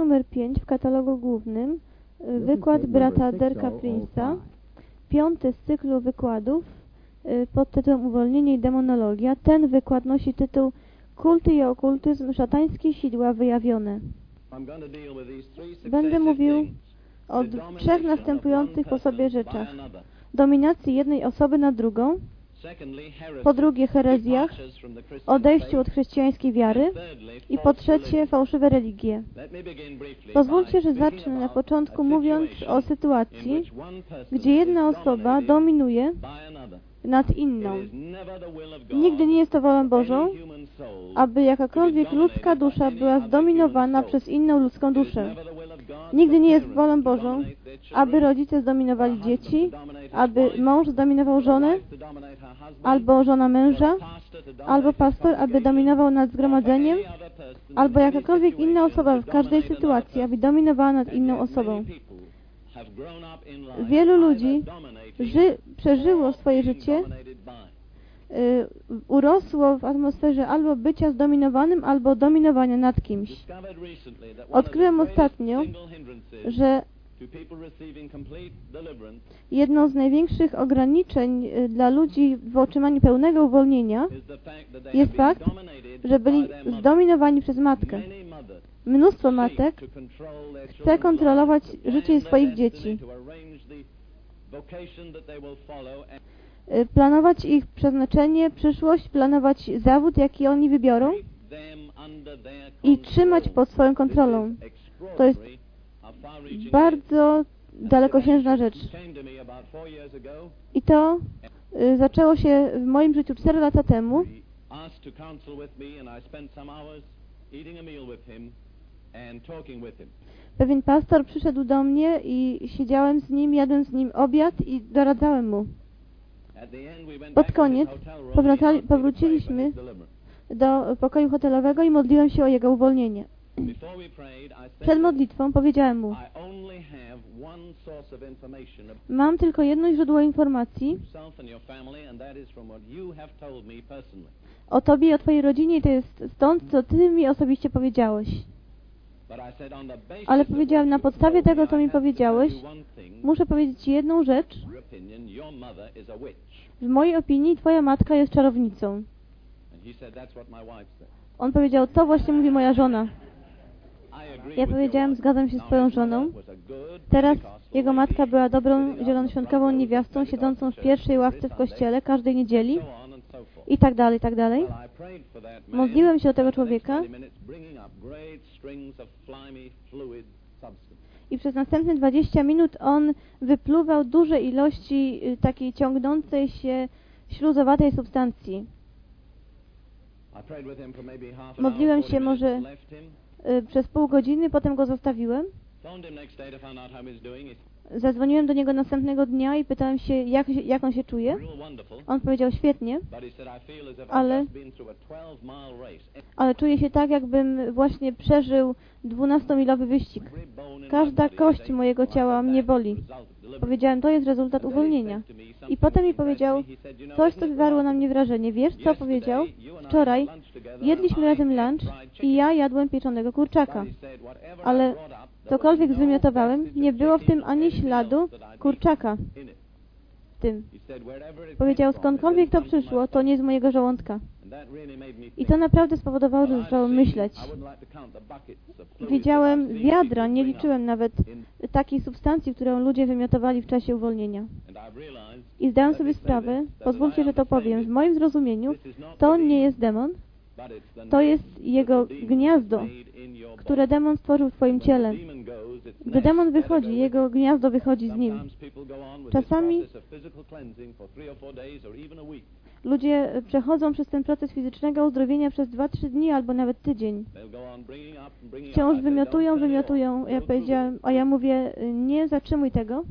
numer 5 w katalogu głównym y, wykład brata Derka Prince'a, piąty z cyklu wykładów y, pod tytułem Uwolnienie i demonologia. Ten wykład nosi tytuł Kulty i okultyzm, szatańskie sidła wyjawione. Będę mówił o trzech następujących po sobie rzeczach. Dominacji jednej osoby nad drugą, po drugie herezjach, odejściu od chrześcijańskiej wiary i po trzecie fałszywe religie. Pozwólcie, że zacznę na początku mówiąc o sytuacji, gdzie jedna osoba dominuje nad inną. Nigdy nie jest to wolą Bożą, aby jakakolwiek ludzka dusza była zdominowana przez inną ludzką duszę. Nigdy nie jest wolą Bożą, aby rodzice zdominowali dzieci, aby mąż zdominował żonę, albo żona męża, albo pastor, aby dominował nad zgromadzeniem, albo jakakolwiek inna osoba w każdej sytuacji, aby dominowała nad inną osobą. Wielu ludzi ży, przeżyło swoje życie, urosło w atmosferze albo bycia zdominowanym, albo dominowania nad kimś. Odkryłem ostatnio, że jedną z największych ograniczeń y, dla ludzi w otrzymaniu pełnego uwolnienia jest fakt, że byli zdominowani przez matkę. Mnóstwo matek chce kontrolować życie swoich dzieci, y, planować ich przeznaczenie, przyszłość, planować zawód, jaki oni wybiorą i trzymać pod swoją kontrolą. To jest bardzo dalekosiężna rzecz. I to y, zaczęło się w moim życiu 4 lata temu. Pewien pastor przyszedł do mnie i siedziałem z nim, jadłem z nim obiad i doradzałem mu. Pod koniec powróciliśmy do pokoju hotelowego i modliłem się o jego uwolnienie. Przed modlitwą powiedziałem mu, mam tylko jedno źródło informacji o Tobie i o Twojej rodzinie i to jest stąd, co Ty mi osobiście powiedziałeś. Ale powiedziałem, na podstawie tego, co mi powiedziałeś, muszę powiedzieć Ci jedną rzecz. W mojej opinii Twoja matka jest czarownicą. On powiedział, to właśnie mówi moja żona. Ja powiedziałem, zgadzam się z Twoją żoną. Teraz jego matka była dobrą zielonoświątkową niewiastą, siedzącą w pierwszej ławce w kościele każdej niedzieli i tak dalej, i tak dalej. Modliłem się o tego człowieka i przez następne 20 minut on wypluwał duże ilości y, takiej ciągnącej się śluzowatej substancji. Modliłem się może y, przez pół godziny, potem go zostawiłem. Zadzwoniłem do niego następnego dnia i pytałem się, jak, jak on się czuje. On powiedział świetnie, ale, ale czuję się tak, jakbym właśnie przeżył 12-milowy wyścig. Każda kość mojego ciała mnie boli. Powiedziałem, to jest rezultat uwolnienia. I potem mi powiedział coś, co wywarło na mnie wrażenie. Wiesz, co powiedział? Wczoraj jedliśmy razem lunch i ja jadłem pieczonego kurczaka. Ale cokolwiek zwymiotowałem, nie było w tym ani śladu kurczaka. W tym. Powiedział, skądkolwiek to przyszło, to nie z mojego żołądka. I to naprawdę spowodowało, że zacząłem myśleć. Widziałem wiadra, nie liczyłem nawet takiej substancji, którą ludzie wymiotowali w czasie uwolnienia. I zdałem sobie sprawę, pozwólcie, że to powiem, w moim zrozumieniu to nie jest demon, to jest jego gniazdo, które demon stworzył w Twoim ciele. Gdy demon wychodzi, jego gniazdo wychodzi z nim. Czasami ludzie przechodzą przez ten proces fizycznego uzdrowienia przez 2-3 dni albo nawet tydzień. Wciąż wymiotują, wymiotują. Ja powiedziałem, a ja mówię, nie zatrzymuj tego.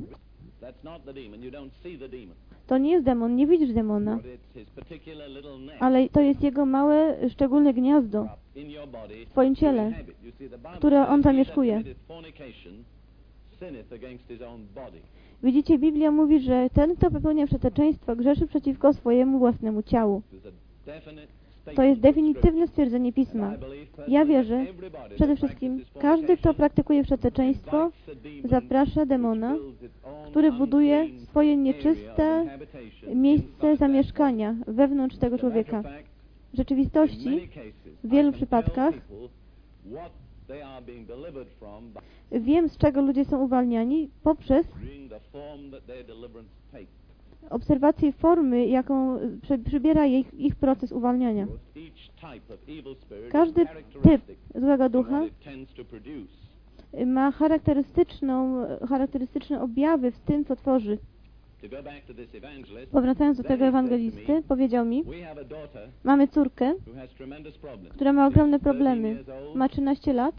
To nie jest demon, nie widzisz demona, ale to jest jego małe, szczególne gniazdo w Twoim ciele, które on zamieszkuje. Widzicie, Biblia mówi, że ten, kto popełnia przeteczeństwo, grzeszy przeciwko swojemu własnemu ciału. To jest definitywne stwierdzenie Pisma. Ja wierzę, przede wszystkim, każdy, kto praktykuje wszeteczeństwo, zaprasza demona, który buduje swoje nieczyste miejsce zamieszkania wewnątrz tego człowieka. W rzeczywistości, w wielu przypadkach, wiem, z czego ludzie są uwalniani poprzez obserwację formy, jaką przybiera ich, ich proces uwalniania. Każdy typ złego ducha ma charakterystyczną, charakterystyczne objawy w tym, co tworzy. Powracając do tego ewangelisty, powiedział mi, mamy córkę, która ma ogromne problemy. Ma 13 lat,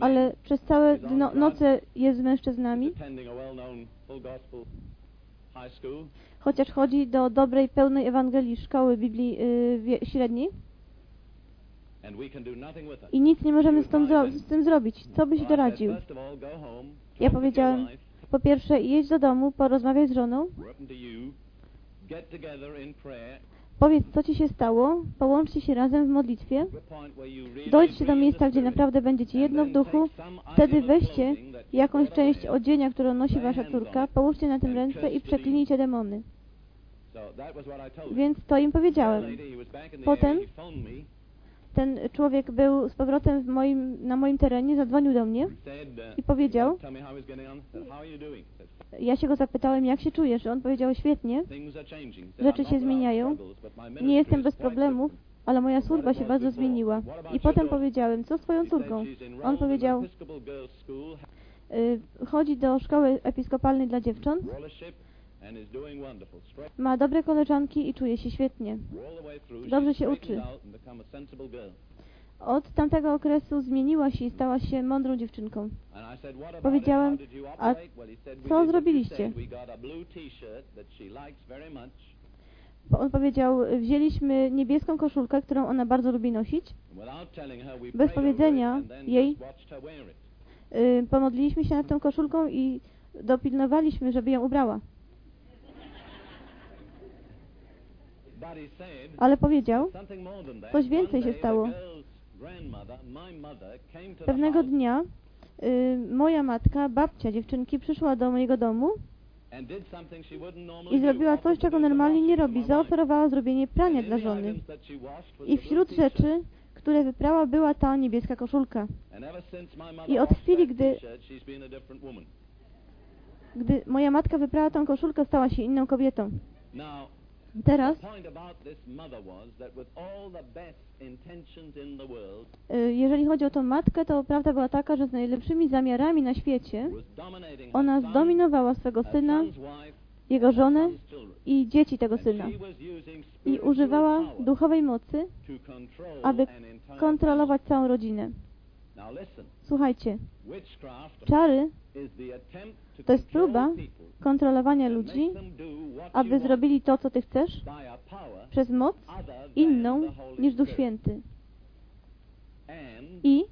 ale przez całe no noce jest z mężczyznami, chociaż chodzi do dobrej, pełnej Ewangelii szkoły Biblii yy, średniej. I nic nie możemy z, tą, z tym zrobić. Co byś doradził? Ja powiedziałem, po pierwsze, jedź do domu, porozmawiaj z żoną. Powiedz, co Ci się stało, połączcie się razem w modlitwie, dojdźcie do miejsca, gdzie naprawdę będziecie jedno w duchu, wtedy weźcie jakąś część odzienia, którą nosi Wasza córka, połóżcie na tym ręce i przeklinijcie demony. Więc to im powiedziałem. Potem ten człowiek był z powrotem moim, na moim terenie, zadzwonił do mnie i powiedział, ja się go zapytałem, jak się czujesz? On powiedział, świetnie, rzeczy się zmieniają, nie jestem bez problemów, ale moja służba się bardzo zmieniła. I potem powiedziałem, co z twoją córką? On powiedział, y, chodzi do szkoły episkopalnej dla dziewcząt, ma dobre koleżanki i czuje się świetnie. Dobrze się uczy. Od tamtego okresu zmieniła się i stała się mądrą dziewczynką. Powiedziałem, a co zrobiliście? On powiedział, wzięliśmy niebieską koszulkę, którą ona bardzo lubi nosić. Bez powiedzenia jej y, pomodliliśmy się nad tą koszulką i dopilnowaliśmy, żeby ją ubrała. Ale powiedział, coś więcej się stało. Pewnego dnia y, moja matka, babcia dziewczynki, przyszła do mojego domu i zrobiła coś, czego normalnie nie robi. Zaoferowała zrobienie prania dla żony. I wśród rzeczy, które wyprała, była ta niebieska koszulka. I od chwili, gdy, gdy moja matka wyprała tą koszulkę, stała się inną kobietą. Teraz y, jeżeli chodzi o tą matkę, to prawda była taka, że z najlepszymi zamiarami na świecie ona zdominowała swego syna, jego żonę i dzieci tego syna. I używała duchowej mocy, aby kontrolować całą rodzinę. Słuchajcie, czary to jest próba kontrolowania ludzi, aby zrobili to, co Ty chcesz, przez moc inną niż Duch Święty. I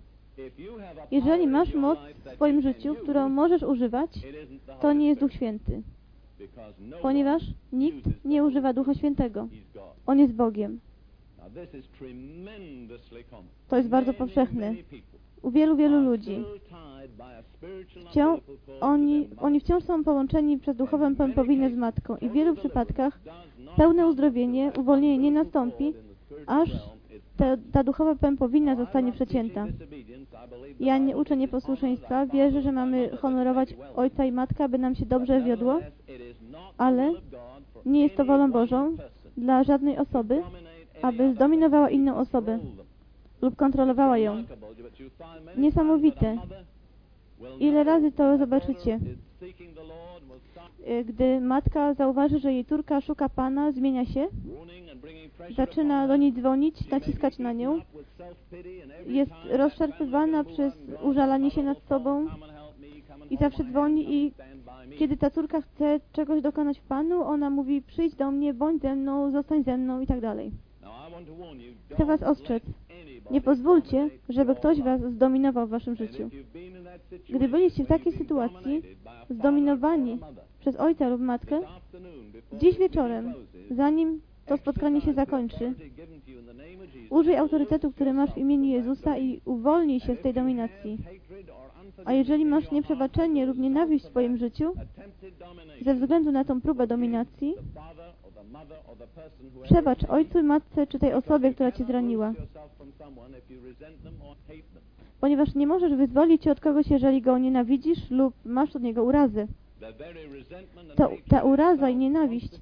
jeżeli masz moc w swoim życiu, którą możesz używać, to nie jest Duch Święty. Ponieważ nikt nie używa Ducha Świętego. On jest Bogiem. To jest bardzo powszechne u wielu, wielu ludzi. Wciąż, oni, oni wciąż są połączeni przez duchową pępowinę z matką i w wielu przypadkach pełne uzdrowienie, uwolnienie nie nastąpi, aż ta duchowa pępowina zostanie przecięta. Ja nie uczę nieposłuszeństwa, wierzę, że mamy honorować ojca i matkę, aby nam się dobrze wiodło, ale nie jest to wolą Bożą dla żadnej osoby, aby zdominowała inną osobę lub kontrolowała ją. Niesamowite. Ile razy to zobaczycie? Y, gdy matka zauważy, że jej córka szuka Pana, zmienia się, zaczyna do niej dzwonić, naciskać na nią, jest rozczarpywana przez użalanie się nad sobą i zawsze dzwoni i kiedy ta córka chce czegoś dokonać w Panu, ona mówi przyjdź do mnie, bądź ze mną, zostań ze mną i tak dalej. Chcę Was ostrzec. Nie pozwólcie, żeby ktoś Was zdominował w Waszym życiu. Gdy byliście w takiej sytuacji, zdominowani przez ojca lub matkę, dziś wieczorem, zanim to spotkanie się zakończy. Użyj autorytetu, który masz w imieniu Jezusa i uwolnij się z tej dominacji. A jeżeli masz nieprzebaczenie lub nienawiść w swoim życiu, ze względu na tą próbę dominacji, przebacz ojcu, matce czy tej osobie, która cię zraniła. Ponieważ nie możesz wyzwolić się od kogoś, jeżeli go nienawidzisz lub masz od niego urazy. To, ta uraza i nienawiść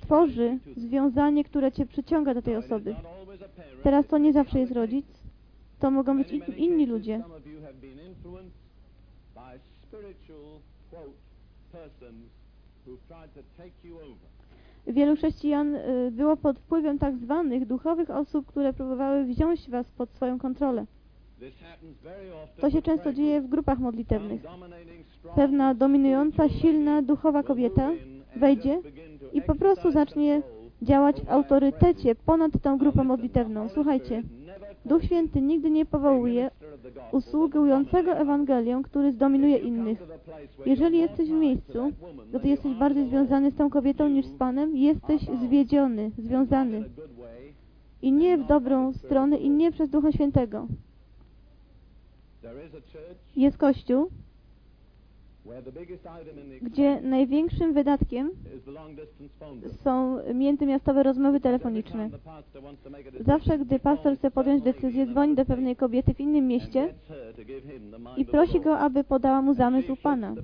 tworzy związanie, które cię przyciąga do tej osoby. Teraz to nie zawsze jest rodzic, to mogą być in, inni ludzie. Wielu chrześcijan y, było pod wpływem tak zwanych duchowych osób, które próbowały wziąć was pod swoją kontrolę. To się często dzieje w grupach modlitewnych. Pewna dominująca, silna, duchowa kobieta wejdzie i po prostu zacznie działać w autorytecie ponad tą grupę modlitewną. Słuchajcie, Duch Święty nigdy nie powołuje usługującego Ewangelią, który zdominuje innych. Jeżeli jesteś w miejscu, gdy jesteś bardziej związany z tą kobietą niż z Panem, jesteś zwiedziony, związany. I nie w dobrą stronę, i nie przez Ducha Świętego. Jest Kościół, gdzie największym wydatkiem są międzymiastowe rozmowy telefoniczne. Zawsze, gdy pastor chce podjąć decyzję, dzwoni do pewnej kobiety w innym mieście i prosi go, aby podała mu zamysł Pana.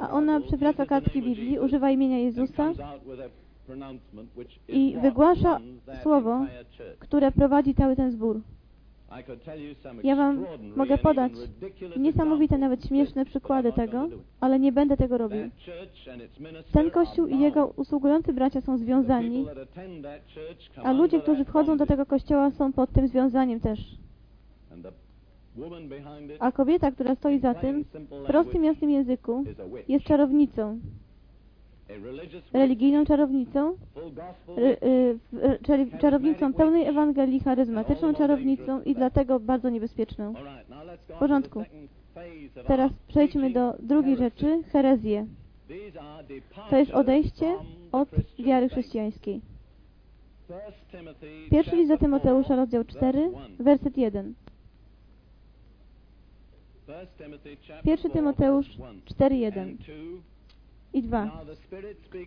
A ona przywraca kartki Biblii, używa imienia Jezusa i wygłasza słowo, które prowadzi cały ten zbór. Ja Wam mogę podać niesamowite, nawet śmieszne przykłady tego, ale nie będę tego robił. Ten Kościół i jego usługujący bracia są związani, a ludzie, którzy wchodzą do tego Kościoła są pod tym związaniem też. A kobieta, która stoi za tym, w prostym, jasnym języku, jest czarownicą religijną czarownicą, czyli czarownicą pełnej Ewangelii, charyzmatyczną czarownicą i dlatego bardzo niebezpieczną. W porządku. Teraz przejdźmy do drugiej rzeczy, herezję. To jest odejście od wiary chrześcijańskiej. Pierwszy list do Tymoteusza, rozdział 4, werset 1. Pierwszy Tymoteusz 4:1 i 2.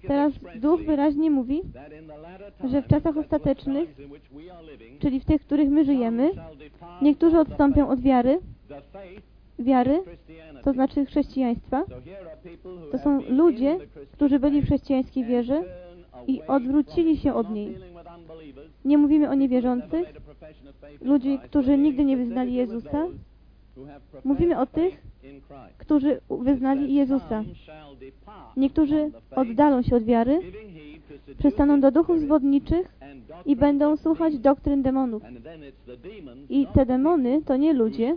Teraz Duch wyraźnie mówi, że w czasach ostatecznych, czyli w tych, w których my żyjemy, niektórzy odstąpią od wiary, wiary, to znaczy chrześcijaństwa. To są ludzie, którzy byli w chrześcijańskiej wierze i odwrócili się od niej. Nie mówimy o niewierzących, ludzi, którzy nigdy nie wyznali Jezusa. Mówimy o tych, którzy wyznali Jezusa. Niektórzy oddalą się od wiary, przestaną do duchów zwodniczych i będą słuchać doktryn demonów. I te demony to nie ludzie,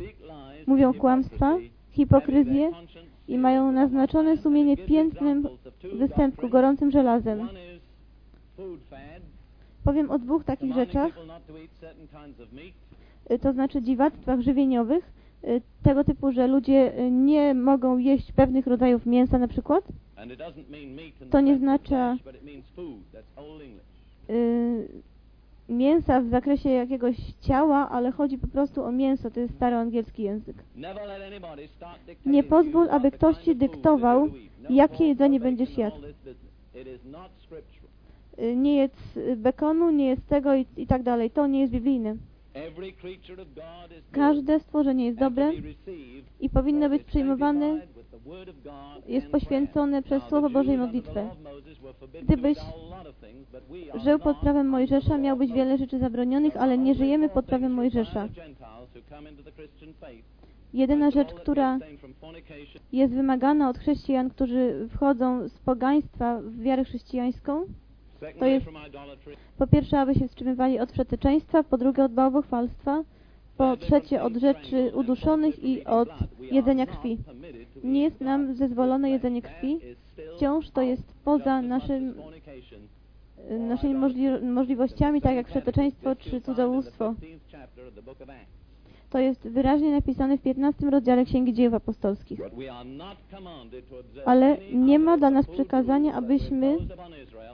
mówią kłamstwa, hipokryzję i mają naznaczone sumienie piętnym występku, gorącym żelazem. Powiem o dwóch takich rzeczach, to znaczy dziwactwach żywieniowych, tego typu, że ludzie y, nie mogą jeść pewnych rodzajów mięsa na przykład. To nie znaczy y, mięsa w zakresie jakiegoś ciała, ale chodzi po prostu o mięso, to jest stary angielski język. Nie pozwól, aby ktoś Ci dyktował, jakie jedzenie będziesz jadł. Nie jedz bekonu, nie jedz tego i, i tak dalej. To nie jest biblijne. Każde stworzenie jest dobre i powinno być przyjmowane, jest poświęcone przez Słowo Boże i modlitwę. Gdybyś żył pod prawem Mojżesza, miałbyś wiele rzeczy zabronionych, ale nie żyjemy pod prawem Mojżesza. Jedyna rzecz, która jest wymagana od chrześcijan, którzy wchodzą z pogaństwa w wiarę chrześcijańską, to jest po pierwsze, aby się wstrzymywali od przeteczeństwa, po drugie od bałwochwalstwa, po trzecie od rzeczy uduszonych i od jedzenia krwi. Nie jest nam zezwolone jedzenie krwi, wciąż to jest poza naszym, naszymi możli możliwościami, tak jak przeteczeństwo czy cudzołóstwo. To jest wyraźnie napisane w 15 rozdziale Księgi Dziejów Apostolskich. Ale nie ma dla nas przykazania, abyśmy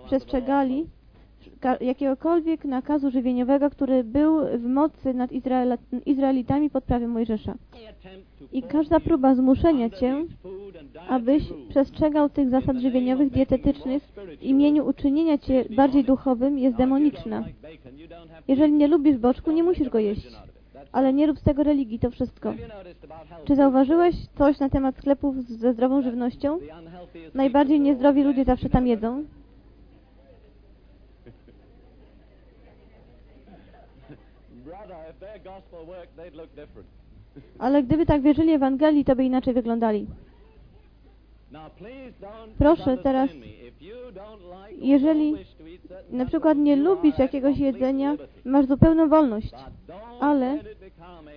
przestrzegali jakiegokolwiek nakazu żywieniowego, który był w mocy nad Izraelitami pod prawem Mojżesza. I każda próba zmuszenia Cię, abyś przestrzegał tych zasad żywieniowych, dietetycznych w imieniu uczynienia Cię bardziej duchowym jest demoniczna. Jeżeli nie lubisz boczku, nie musisz go jeść. Ale nie rób z tego religii, to wszystko. Czy zauważyłeś coś na temat sklepów ze zdrową żywnością? Najbardziej niezdrowi ludzie zawsze tam jedzą. Ale gdyby tak wierzyli Ewangelii, to by inaczej wyglądali. Proszę teraz, jeżeli na przykład nie lubisz jakiegoś jedzenia, masz zupełną wolność, ale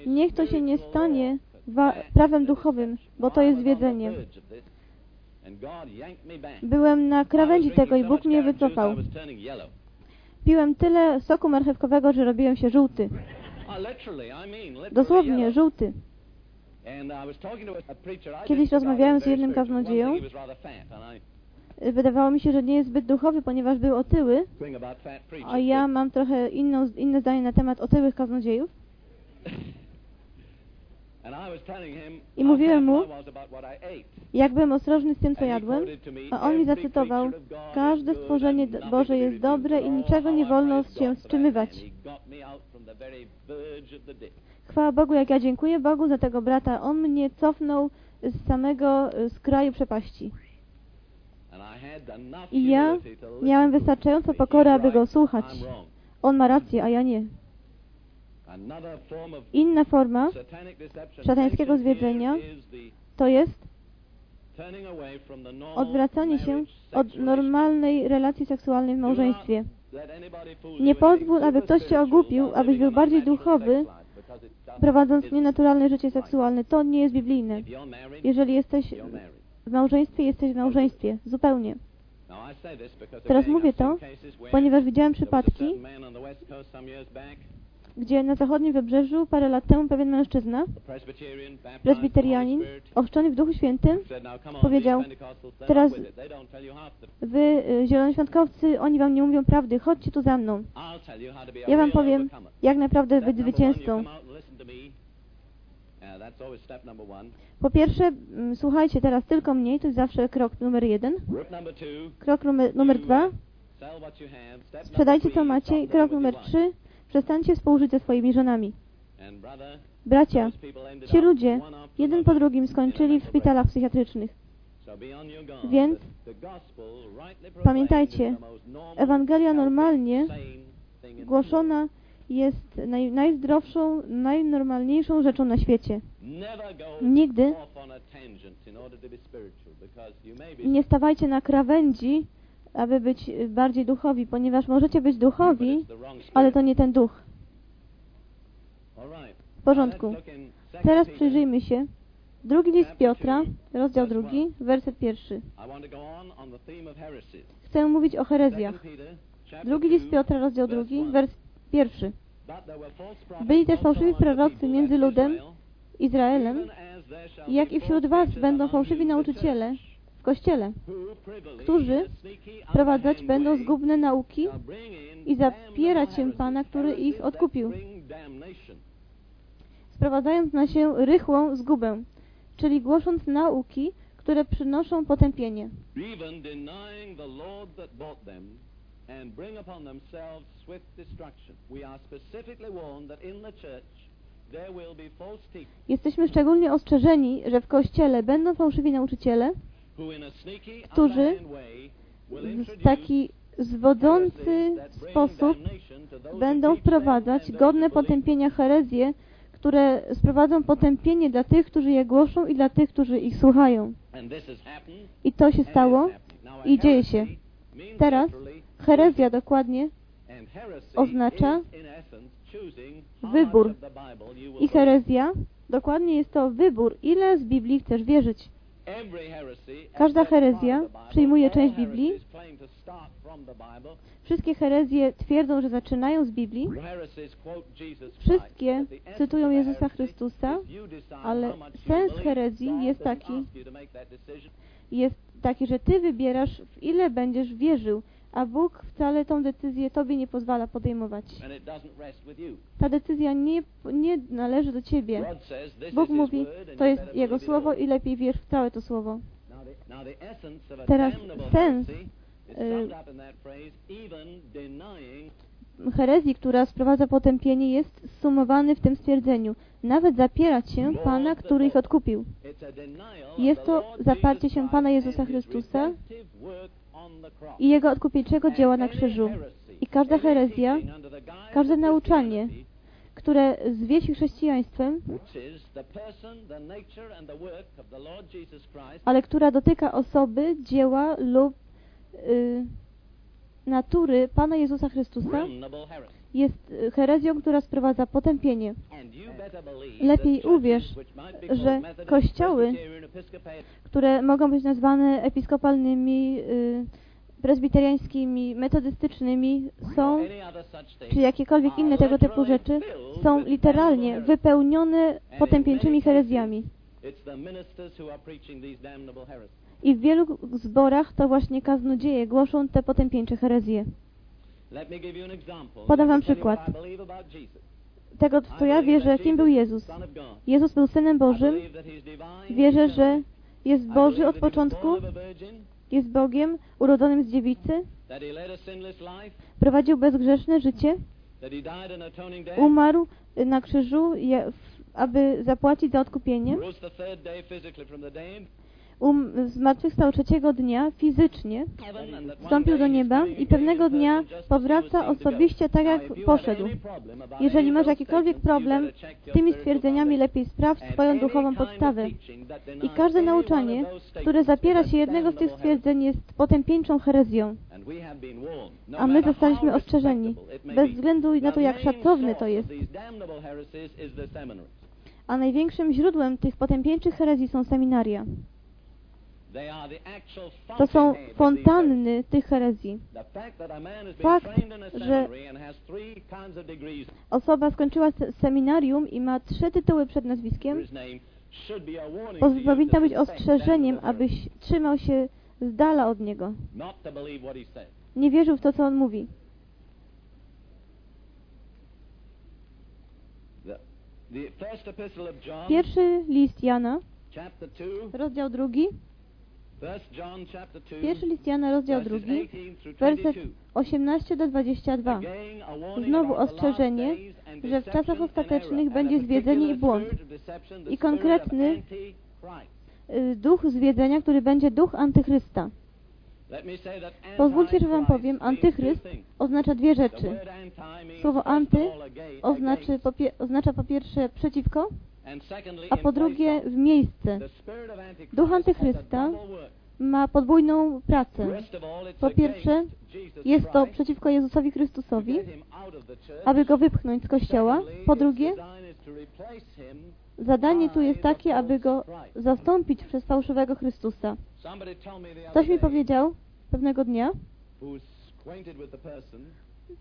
niech to się nie stanie prawem duchowym, bo to jest zwiedzenie. Byłem na krawędzi tego i Bóg mnie wycofał. Piłem tyle soku marchewkowego, że robiłem się żółty. Dosłownie, żółty. Kiedyś rozmawiałem z jednym kaznodzieją. Wydawało mi się, że nie jest zbyt duchowy, ponieważ był otyły, a ja mam trochę inną, inne zdanie na temat otyłych kaznodziejów. I mówiłem mu, jak byłem ostrożny z tym, co jadłem, a on mi zacytował, każde stworzenie Boże jest dobre i niczego nie wolno się wstrzymywać. Chwała Bogu, jak ja dziękuję Bogu za tego brata. On mnie cofnął z samego z kraju przepaści. I ja miałem wystarczająco pokorę, aby go słuchać. On ma rację, a ja nie. Inna forma szatańskiego zwiedzenia to jest odwracanie się od normalnej relacji seksualnej w małżeństwie. Nie pozwól, aby ktoś Cię ogłupił, abyś był bardziej duchowy, prowadząc nienaturalne życie seksualne. To nie jest biblijne. Jeżeli jesteś w małżeństwie, jesteś w małżeństwie. Zupełnie. Teraz mówię to, ponieważ widziałem przypadki, gdzie na zachodnim wybrzeżu parę lat temu pewien mężczyzna, presbiterianin, ochrzczony w Duchu Świętym, powiedział, teraz wy, y, zielonoświątkowcy, oni wam nie mówią prawdy, chodźcie tu za mną. Ja wam powiem, jak naprawdę być zwycięzcą. Po pierwsze, mm, słuchajcie teraz tylko mnie, to jest zawsze krok numer jeden. Krok numer, numer dwa, sprzedajcie co macie. I krok numer trzy, przestańcie współżyć ze swoimi żonami. Bracia, ci ludzie jeden po drugim skończyli w szpitalach psychiatrycznych. Więc pamiętajcie, Ewangelia normalnie głoszona jest naj, najzdrowszą, najnormalniejszą rzeczą na świecie. Nigdy nie stawajcie na krawędzi, aby być bardziej duchowi, ponieważ możecie być duchowi, ale to nie ten duch. W porządku. Teraz przyjrzyjmy się. Drugi list Piotra, rozdział drugi, werset pierwszy. Chcę mówić o herezjach. Drugi list Piotra, rozdział drugi, werset pierwszy. Byli też fałszywi prorocy między ludem, Izraelem, jak i wśród was będą fałszywi nauczyciele w Kościele, którzy wprowadzać będą zgubne nauki i zapierać się Pana, który ich odkupił, sprowadzając na się rychłą zgubę, czyli głosząc nauki, które przynoszą potępienie and bring upon themselves swift destruction. We are specifically warned that in the church there will be false teachers. Jesteśmy szczególnie ostrzeżeni, że w Kościele będą fałszywi nauczyciele, którzy w taki zwodzący sposób będą wprowadzać godne potępienia herezje, które sprowadzą potępienie dla tych, którzy je głoszą i dla tych, którzy ich słuchają. I to się stało i dzieje się. Teraz Herezja dokładnie oznacza wybór. I herezja dokładnie jest to wybór, ile z Biblii chcesz wierzyć. Każda herezja przyjmuje część Biblii. Wszystkie herezje twierdzą, że zaczynają z Biblii. Wszystkie cytują Jezusa Chrystusa, ale sens herezji jest taki, jest taki, że Ty wybierasz, w ile będziesz wierzył, a Bóg wcale tą decyzję Tobie nie pozwala podejmować. Ta decyzja nie, nie należy do Ciebie. Bóg mówi, to jest Jego słowo i lepiej wierz w całe to słowo. Teraz sens herezji, która sprowadza potępienie, jest sumowany w tym stwierdzeniu. Nawet zapierać się Pana, który ich odkupił. Jest to zaparcie się Pana Jezusa Chrystusa i Jego odkupieńczego dzieła na krzyżu. I każda herezja, każde nauczanie, które zwiesi chrześcijaństwem, ale która dotyka osoby, dzieła lub y, natury Pana Jezusa Chrystusa, jest herezją, która sprowadza potępienie. Lepiej uwierz, że kościoły, które mogą być nazwane episkopalnymi, y, prezbiteriańskimi, metodystycznymi są, czy jakiekolwiek inne tego typu rzeczy, są literalnie wypełnione potępieńczymi herezjami. I w wielu zborach to właśnie kaznodzieje głoszą te potępieńcze herezje. Podam wam przykład. tego, co ja wierzę, kim był Jezus. Jezus był Synem Bożym. Wierzę, że jest Boży od początku, jest Bogiem urodzonym z dziewicy, prowadził bezgrzeszne życie, umarł na krzyżu, aby zapłacić za odkupienie, um, zmartwychwstał trzeciego dnia fizycznie, wstąpił do nieba i pewnego dnia powraca osobiście tak, jak poszedł. Jeżeli masz jakikolwiek problem z tymi stwierdzeniami, lepiej sprawdź swoją duchową podstawę. I każde nauczanie, które zapiera się jednego z tych stwierdzeń, jest potępieńczą herezją. A my zostaliśmy ostrzeżeni, bez względu na to, jak szacowny to jest. A największym źródłem tych potępieńczych herezji są seminaria. To są fontanny tych herezji. Fakt, że osoba skończyła seminarium i ma trzy tytuły przed nazwiskiem, powinna być ostrzeżeniem, abyś trzymał się z dala od niego. Nie wierzył w to, co on mówi. Pierwszy list Jana, rozdział drugi, Pierwszy list Jana, rozdział drugi, werset 18 do 22. Znowu ostrzeżenie, że w czasach ostatecznych będzie zwiedzenie i błąd. I konkretny y, duch zwiedzenia, który będzie duch antychrysta. Pozwólcie, że Wam powiem, antychryst oznacza dwie rzeczy. Słowo anty oznacza po, oznacza po pierwsze przeciwko, a po drugie w miejsce. Duch antychrysta ma podwójną pracę. Po pierwsze, jest to przeciwko Jezusowi Chrystusowi, aby go wypchnąć z kościoła. Po drugie, zadanie tu jest takie, aby go zastąpić przez fałszywego Chrystusa. Ktoś mi powiedział pewnego dnia,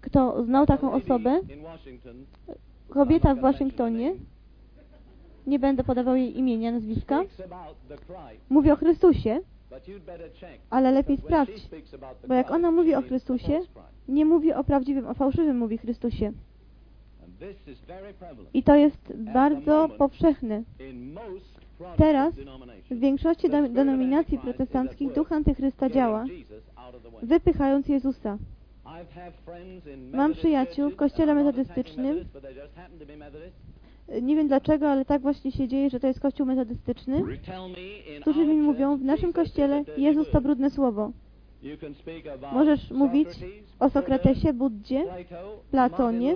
kto znał taką osobę, kobieta w Waszyngtonie, nie będę podawał jej imienia, nazwiska, mówi o Chrystusie, ale lepiej sprawdź, bo jak ona mówi o Chrystusie, nie mówi o prawdziwym, o fałszywym mówi Chrystusie. I to jest bardzo powszechne. Teraz w większości denominacji protestanckich duch antychrysta działa, wypychając Jezusa. Mam przyjaciół w kościele metodystycznym, nie wiem dlaczego, ale tak właśnie się dzieje, że to jest kościół metodystyczny, którzy mi mówią, w naszym kościele Jezus to brudne słowo. Możesz mówić o Sokratesie, Buddzie, Platonie,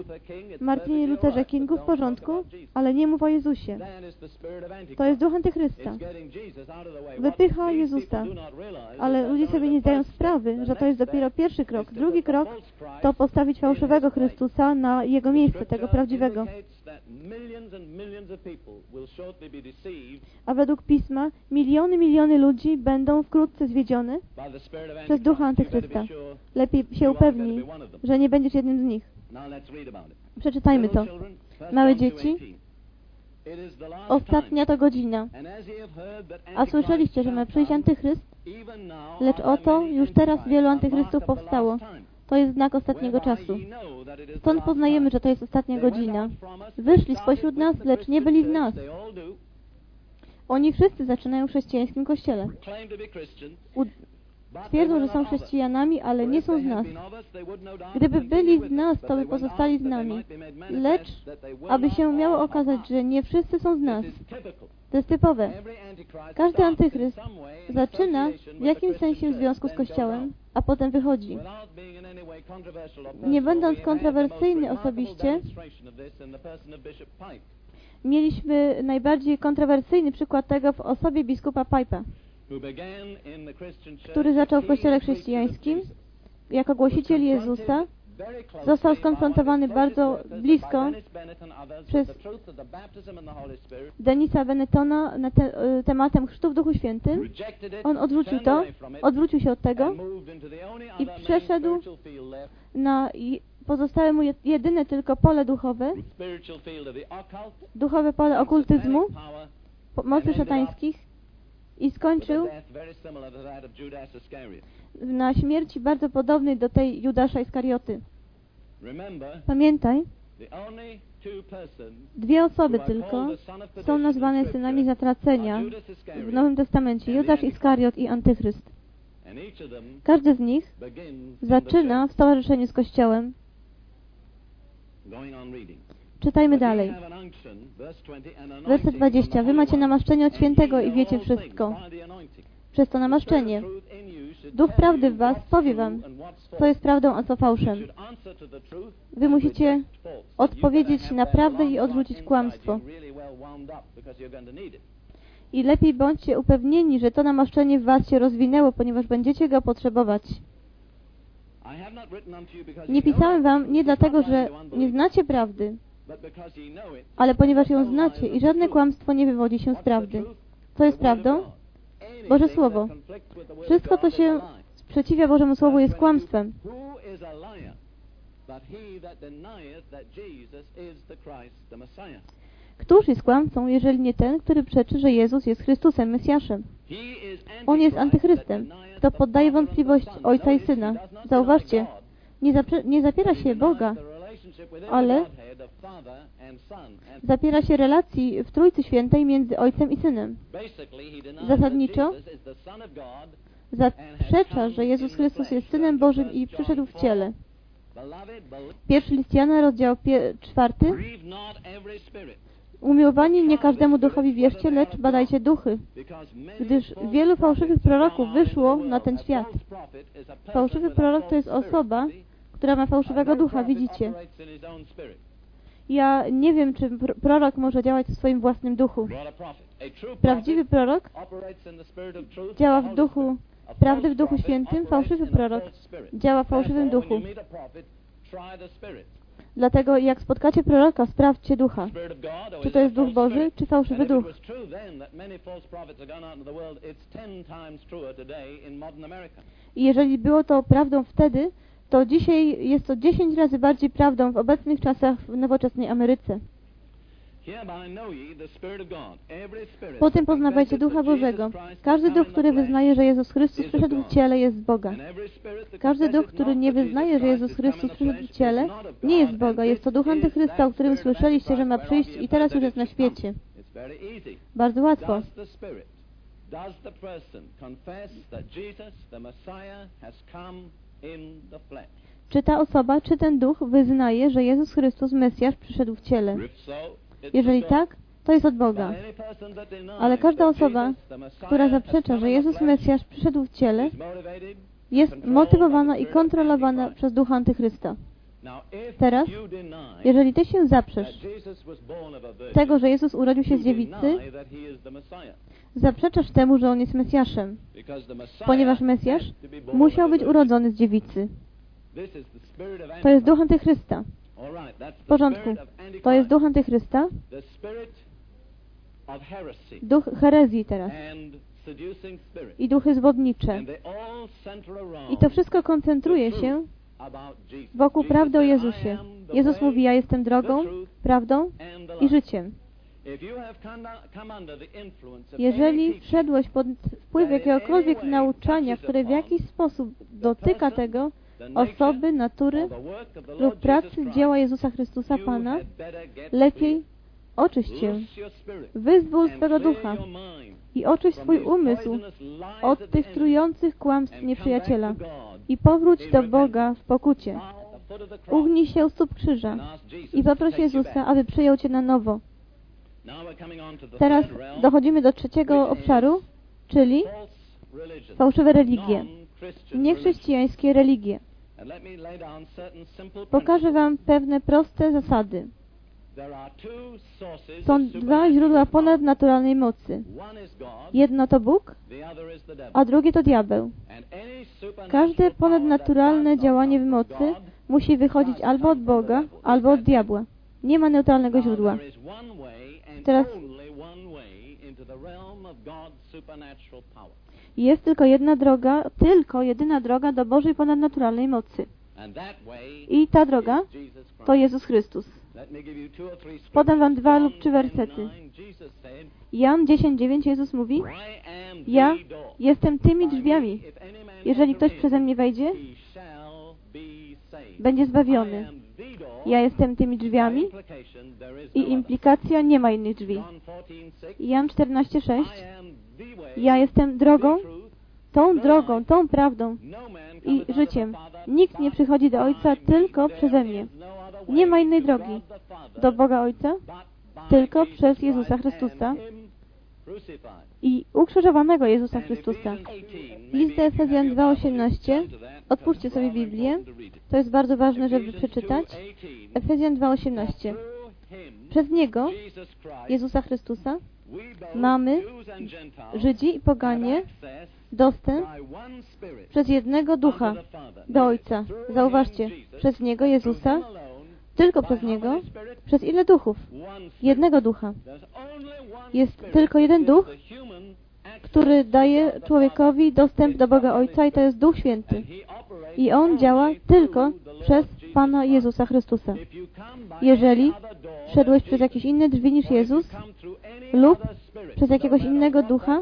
Martinie Lutherze Kingu w porządku, ale nie mów o Jezusie. To jest duch antychrysta. Wypycha Jezusa. Ale ludzie sobie nie zdają sprawy, że to jest dopiero pierwszy krok. Drugi krok to postawić fałszywego Chrystusa na jego miejsce, tego prawdziwego. A według Pisma miliony, miliony ludzi będą wkrótce zwiedzione przez ducha Antychrysta. Lepiej się upewnij, że nie będziesz jednym z nich. Przeczytajmy to. Małe dzieci, Ostatnia to godzina. A słyszeliście, że ma przyjść antychryst? Lecz oto już teraz wielu antychrystów powstało. To jest znak ostatniego czasu. Stąd poznajemy, że to jest ostatnia godzina. Wyszli spośród nas, lecz nie byli z nas. Oni wszyscy zaczynają w chrześcijańskim kościele. Twierdzą, że są chrześcijanami, ale nie są z nas. Gdyby byli z nas, to by pozostali z nami. Lecz, aby się miało okazać, że nie wszyscy są z nas. To jest typowe. Każdy antychryst zaczyna w jakimś sensie w związku z Kościołem, a potem wychodzi. Nie będąc kontrowersyjny osobiście, mieliśmy najbardziej kontrowersyjny przykład tego w osobie biskupa Pipe'a który zaczął w kościele chrześcijańskim jako głosiciel Jezusa, został skonfrontowany bardzo blisko przez Denisa Benetona na te, e, tematem chrztu w Duchu Świętym. On odrzucił to, odwrócił się od tego i przeszedł na pozostałe mu jedyne tylko pole duchowe, duchowe pole okultyzmu, mocy szatańskich i skończył na śmierci bardzo podobnej do tej Judasza Iskarioty. Pamiętaj, dwie osoby tylko są nazwane synami zatracenia w Nowym Testamencie. Judasz Iskariot i Antychryst. Każdy z nich zaczyna w stowarzyszeniu z Kościołem. Czytajmy dalej. Werset 20. Wy macie namaszczenie od świętego i wiecie wszystko. Przez to namaszczenie. Duch prawdy w was powie wam, co jest prawdą, a co fałszem. Wy musicie odpowiedzieć na prawdę i odrzucić kłamstwo. I lepiej bądźcie upewnieni, że to namaszczenie w was się rozwinęło, ponieważ będziecie go potrzebować. Nie pisałem wam nie dlatego, że nie znacie prawdy, ale ponieważ ją znacie i żadne kłamstwo nie wywodzi się z prawdy. Co jest prawdą? Boże Słowo. Wszystko, co się sprzeciwia Bożemu Słowu, jest kłamstwem. Któż jest kłamcą, jeżeli nie ten, który przeczy, że Jezus jest Chrystusem, Mesjaszem? On jest antychrystem, kto poddaje wątpliwość Ojca i Syna. Zauważcie, nie, nie zapiera się Boga, ale zapiera się relacji w Trójcy Świętej między Ojcem i Synem. Zasadniczo zaprzecza, że Jezus Chrystus jest Synem Bożym i przyszedł w ciele. Pierwszy list Jana, rozdział czwarty. Umiłowani nie każdemu duchowi wierzcie, lecz badajcie duchy, gdyż wielu fałszywych proroków wyszło na ten świat. Fałszywy prorok to jest osoba, która ma fałszywego ducha, widzicie. Ja nie wiem, czy prorok może działać w swoim własnym duchu. Prawdziwy prorok działa w duchu prawdy w duchu świętym, fałszywy prorok działa w fałszywym duchu. Dlatego jak spotkacie proroka, sprawdźcie ducha. Czy to jest duch Boży, czy fałszywy duch. I jeżeli było to prawdą wtedy, to dzisiaj jest to 10 razy bardziej prawdą w obecnych czasach w nowoczesnej Ameryce. Potem poznawajcie Ducha Bożego. Każdy duch, który wyznaje, że Jezus Chrystus przyszedł w ciele, jest z Boga. Każdy duch, który nie wyznaje, że Jezus Chrystus przyszedł w ciele, nie jest z Boga. Jest to duch antychrysta, o którym słyszeliście, że ma przyjść i teraz już jest na świecie. Bardzo łatwo. Does the person confess that Jesus, the Messiah, has come czy ta osoba, czy ten duch wyznaje, że Jezus Chrystus, Mesjasz, przyszedł w ciele? Jeżeli tak, to jest od Boga. Ale każda osoba, która zaprzecza, że Jezus Mesjasz przyszedł w ciele, jest motywowana i kontrolowana przez ducha Antychrysta. Teraz, jeżeli Ty się zaprzesz tego, że Jezus urodził się z dziewicy, zaprzeczasz temu, że On jest Mesjaszem, ponieważ Mesjasz musiał być urodzony z dziewicy. To jest duch Antychrysta. W porządku. To jest duch Antychrysta. Duch herezji teraz. I duchy zwodnicze. I to wszystko koncentruje się wokół prawdy o Jezusie. Jezus mówi, ja jestem drogą, prawdą i życiem. Jeżeli wszedłeś pod wpływ jakiegokolwiek nauczania, które w jakiś sposób dotyka tego, osoby, natury lub pracy dzieła Jezusa Chrystusa Pana, lepiej oczyść się. Wyzwól swego ducha i oczyść swój umysł od tych trujących kłamstw nieprzyjaciela i powróć do Boga w pokucie. Ugnij się u stóp krzyża i poproś Jezusa, aby przyjął Cię na nowo. Teraz dochodzimy do trzeciego obszaru, czyli fałszywe religie, niechrześcijańskie religie. Pokażę Wam pewne proste zasady. Są dwa źródła ponadnaturalnej mocy. Jedno to Bóg, a drugie to diabeł. Każde ponadnaturalne działanie w mocy musi wychodzić albo od Boga, albo od diabła. Nie ma neutralnego źródła. Teraz jest tylko jedna droga, tylko jedyna droga do Bożej ponadnaturalnej mocy. I ta droga to Jezus Chrystus. Podam Wam dwa lub trzy wersety. Jan 10:9 Jezus mówi: Ja jestem tymi drzwiami. Jeżeli ktoś przeze mnie wejdzie, będzie zbawiony. Ja jestem tymi drzwiami i implikacja nie ma innych drzwi. Jan 14:6 Ja jestem drogą, tą drogą, tą prawdą i życiem. Nikt nie przychodzi do Ojca tylko przeze mnie. Nie ma innej drogi do Boga Ojca, tylko przez Jezusa Chrystusa i ukrzyżowanego Jezusa Chrystusa. List do Efezjan 2.18. Otwórzcie sobie Biblię. To jest bardzo ważne, żeby przeczytać. Efezjan 2.18. Przez Niego, Jezusa Chrystusa, mamy, Żydzi i Poganie, dostęp przez jednego ducha do Ojca. Zauważcie, przez Niego, Jezusa, tylko przez Niego, przez ile duchów? Jednego ducha. Jest tylko jeden duch, który daje człowiekowi dostęp do Boga Ojca i to jest Duch Święty. I On działa tylko przez Pana Jezusa Chrystusa. Jeżeli szedłeś przez jakieś inne drzwi niż Jezus lub przez jakiegoś innego ducha,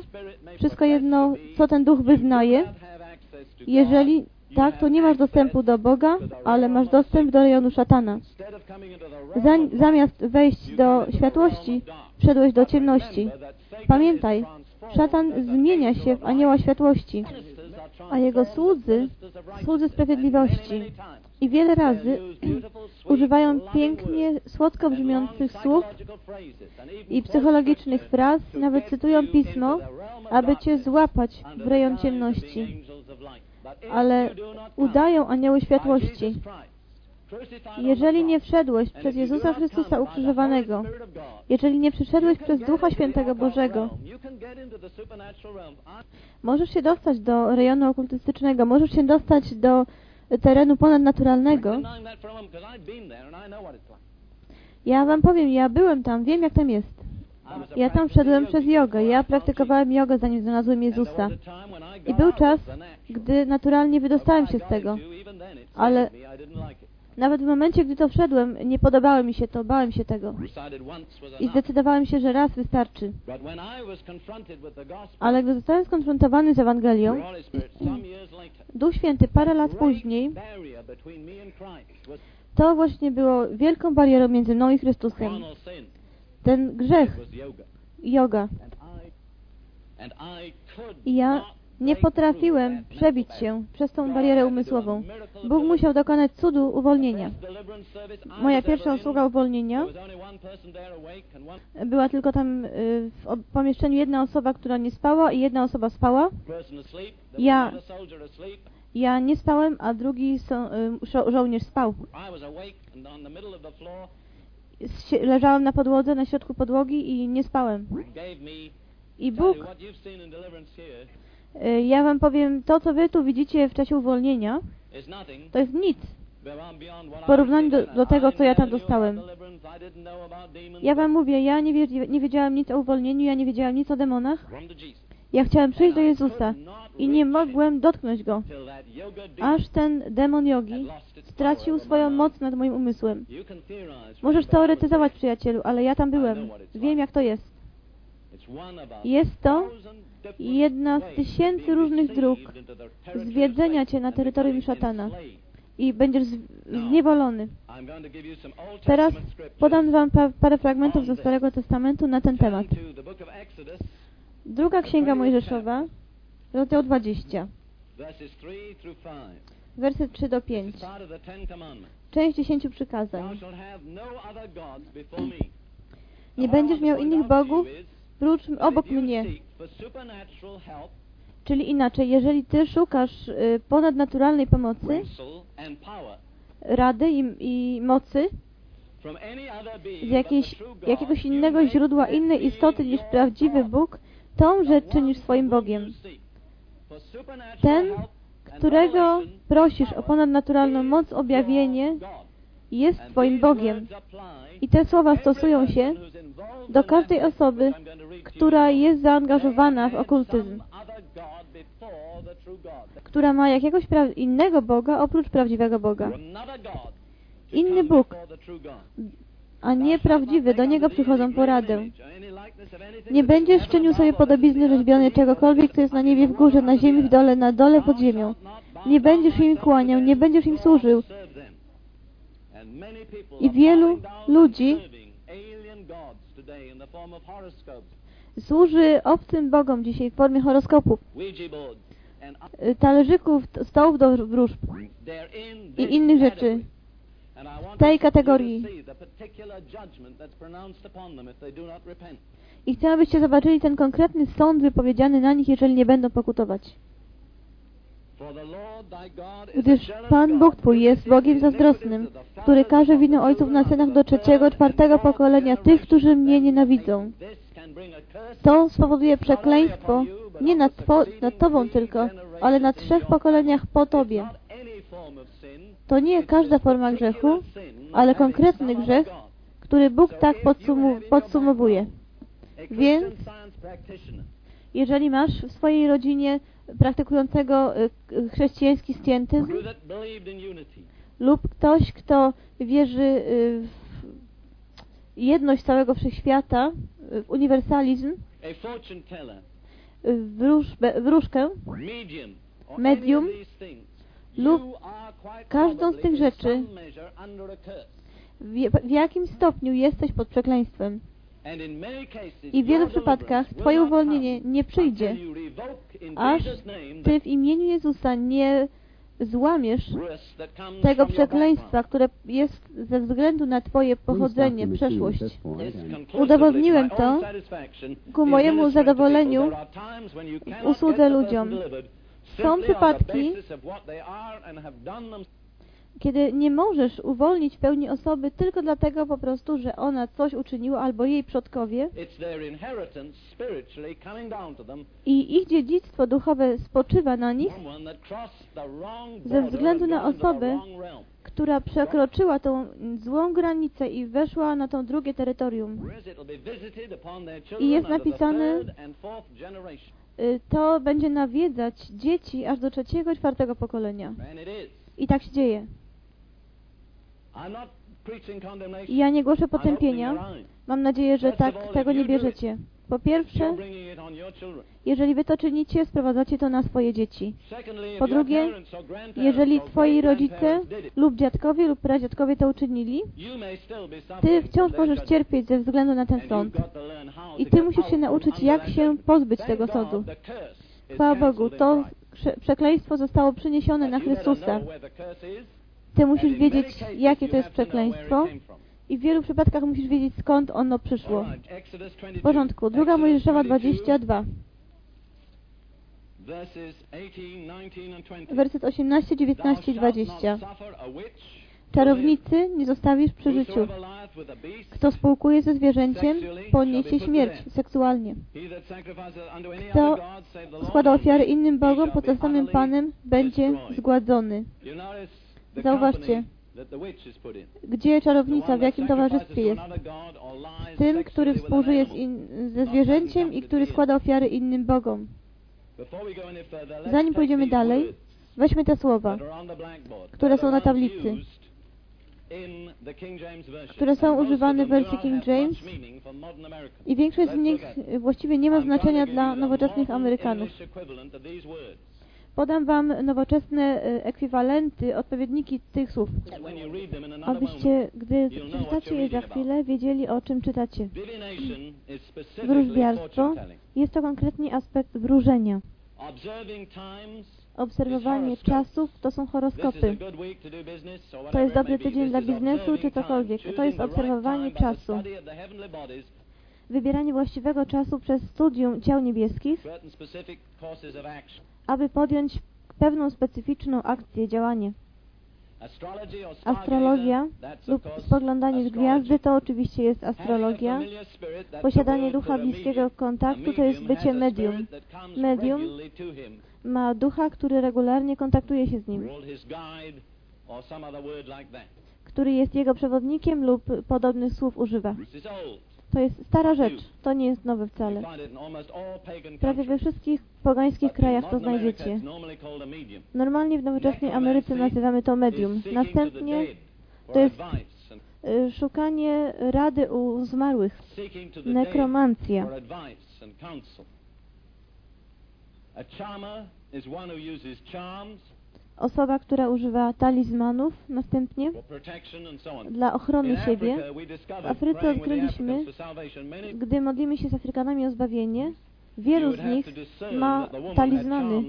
wszystko jedno, co ten duch wyznaje, jeżeli tak, to nie masz dostępu do Boga, ale masz dostęp do rejonu szatana. Zamiast wejść do światłości, wszedłeś do ciemności. Pamiętaj, szatan zmienia się w anioła światłości, a jego słudzy, słudzy sprawiedliwości. I wiele razy używają pięknie, słodko brzmiących słów i psychologicznych fraz, nawet cytują pismo, aby Cię złapać w rejon ciemności ale udają anioły światłości. Jeżeli nie wszedłeś przez Jezusa Chrystusa ukrzyżowanego, jeżeli nie przyszedłeś przez Ducha Świętego Bożego, możesz się dostać do rejonu okultystycznego, możesz się dostać do terenu ponadnaturalnego. Ja Wam powiem, ja byłem tam, wiem jak tam jest. Ja tam wszedłem przez jogę. Ja praktykowałem jogę, zanim znalazłem Jezusa. I był czas, gdy naturalnie wydostałem się z tego. Ale nawet w momencie, gdy to wszedłem, nie podobało mi się to, bałem się tego. I zdecydowałem się, że raz wystarczy. Ale gdy zostałem skonfrontowany z Ewangelią, Duch Święty parę lat później, to właśnie było wielką barierą między mną i Chrystusem ten grzech, yoga. I ja nie potrafiłem przebić się przez tą barierę umysłową. Bóg musiał dokonać cudu uwolnienia. Moja pierwsza usługa uwolnienia była tylko tam y, w pomieszczeniu jedna osoba, która nie spała i jedna osoba spała. Ja, ja nie spałem, a drugi y, żołnierz spał leżałem na podłodze, na środku podłogi i nie spałem. I Bóg, y, ja wam powiem, to co wy tu widzicie w czasie uwolnienia, to jest nic w porównaniu do, do tego, co ja tam dostałem. Ja wam mówię, ja nie, nie wiedziałem nic o uwolnieniu, ja nie wiedziałem nic o demonach. Ja chciałem przyjść do Jezusa i nie mogłem dotknąć Go, aż ten demon jogi stracił swoją moc nad moim umysłem. Możesz teoretyzować, przyjacielu, ale ja tam byłem. Wiem, jak to jest. Jest to jedna z tysięcy różnych dróg zwiedzenia Cię na terytorium szatana i będziesz zniewolony. Teraz podam Wam pa parę fragmentów ze Starego Testamentu na ten temat. Druga Księga Mojżeszowa, rozdział 20, werset 3 do 5. Część dziesięciu przykazań. Nie będziesz miał innych bogów prócz obok mnie. Czyli inaczej, jeżeli Ty szukasz y, ponadnaturalnej pomocy, rady i, i mocy z jakiejś, jakiegoś innego źródła, innej istoty niż prawdziwy Bóg, tą rzecz czynisz swoim Bogiem. Ten, którego prosisz o ponadnaturalną moc, objawienie, jest Twoim Bogiem. I te słowa stosują się do każdej osoby, która jest zaangażowana w okultyzm, która ma jakiegoś innego Boga oprócz prawdziwego Boga. Inny Bóg, a nie prawdziwy, do Niego przychodzą poradę. Nie będziesz czynił sobie podobizny rzeźbionej czegokolwiek, co jest na niebie w górze, na ziemi w dole, na dole pod ziemią. Nie będziesz im kłaniał, nie będziesz im służył. I wielu ludzi służy obcym bogom dzisiaj w formie horoskopów, talerzyków, stołów do wróżb i innych rzeczy tej kategorii. I chcę, abyście zobaczyli ten konkretny sąd wypowiedziany na nich, jeżeli nie będą pokutować. Gdyż Pan Bóg Twój jest Bogiem zazdrosnym, który każe winę ojców na synach do trzeciego, czwartego pokolenia tych, którzy mnie nienawidzą. To spowoduje przekleństwo nie nad, two, nad Tobą tylko, ale na trzech pokoleniach po Tobie. To nie każda forma grzechu, ale konkretny grzech, który Bóg tak podsumowuje. Więc jeżeli masz w swojej rodzinie praktykującego y, chrześcijański scjentyzm lub ktoś, kto wierzy y, w jedność całego wszechświata, y, w uniwersalizm, w wróżbę, wróżkę, medium lub każdą z tych rzeczy w, w jakim stopniu jesteś pod przekleństwem. I w wielu przypadkach Twoje uwolnienie nie przyjdzie, aż Ty w imieniu Jezusa nie złamiesz tego przekleństwa, które jest ze względu na Twoje pochodzenie, przeszłość. Udowodniłem to ku mojemu zadowoleniu w usłudze ludziom. Są przypadki, kiedy nie możesz uwolnić pełni osoby tylko dlatego po prostu, że ona coś uczyniła albo jej przodkowie i ich dziedzictwo duchowe spoczywa na nich ze względu na osobę, która przekroczyła tą złą granicę i weszła na to drugie terytorium. I jest napisane, y, to będzie nawiedzać dzieci aż do trzeciego, czwartego pokolenia. I tak się dzieje. Ja nie głoszę potępienia. Mam nadzieję, że tak tego nie bierzecie. Po pierwsze, jeżeli wy to czynicie, sprowadzacie to na swoje dzieci. Po drugie, jeżeli twoi rodzice lub dziadkowie lub pradziadkowie to uczynili, ty wciąż możesz cierpieć ze względu na ten sąd. I ty musisz się nauczyć, jak się pozbyć tego sądu. Chwała Bogu, to przekleństwo zostało przyniesione na Chrystusa. Ty musisz wiedzieć, jakie to jest przekleństwo i w wielu przypadkach musisz wiedzieć, skąd ono przyszło. W porządku. Druga Mojżeszowa 22. Werset 18, 19 i 20. Czarownicy nie zostawisz przy życiu. Kto spółkuje ze zwierzęciem, poniesie śmierć seksualnie. Kto składa ofiary innym Bogom pod samym Panem, będzie zgładzony. Zauważcie, gdzie czarownica, w jakim towarzystwie jest. Tym, który współżyje in, ze zwierzęciem i który składa ofiary innym Bogom. Zanim pójdziemy dalej, weźmy te słowa, które są na tablicy, które są używane w wersji King James i większość z nich właściwie nie ma znaczenia dla nowoczesnych Amerykanów. Podam Wam nowoczesne e, ekwiwalenty, odpowiedniki tych słów, abyście, gdy przeczytacie je za chwilę, wiedzieli o czym czytacie. Wróżbiarstwo jest to konkretnie aspekt wróżenia. Obserwowanie czasów to są horoskopy. To jest dobry tydzień dla biznesu czy cokolwiek. To jest obserwowanie czasu. Wybieranie właściwego czasu przez studium ciał niebieskich, aby podjąć pewną specyficzną akcję, działanie. Astrologia lub spoglądanie w gwiazdy to oczywiście jest astrologia. Posiadanie ducha bliskiego kontaktu to jest bycie medium. Medium ma ducha, który regularnie kontaktuje się z nim, który jest jego przewodnikiem lub podobnych słów używa. To jest stara rzecz, to nie jest nowe wcale. Prawie we wszystkich pogańskich krajach to znajdziecie. Normalnie w nowoczesnej Ameryce nazywamy to medium. Następnie to jest y, szukanie rady u zmarłych, nekromancja. Osoba, która używa talizmanów następnie dla ochrony siebie. W Afryce odkryliśmy, gdy modlimy się z Afrykanami o zbawienie, wielu z nich ma talizmany.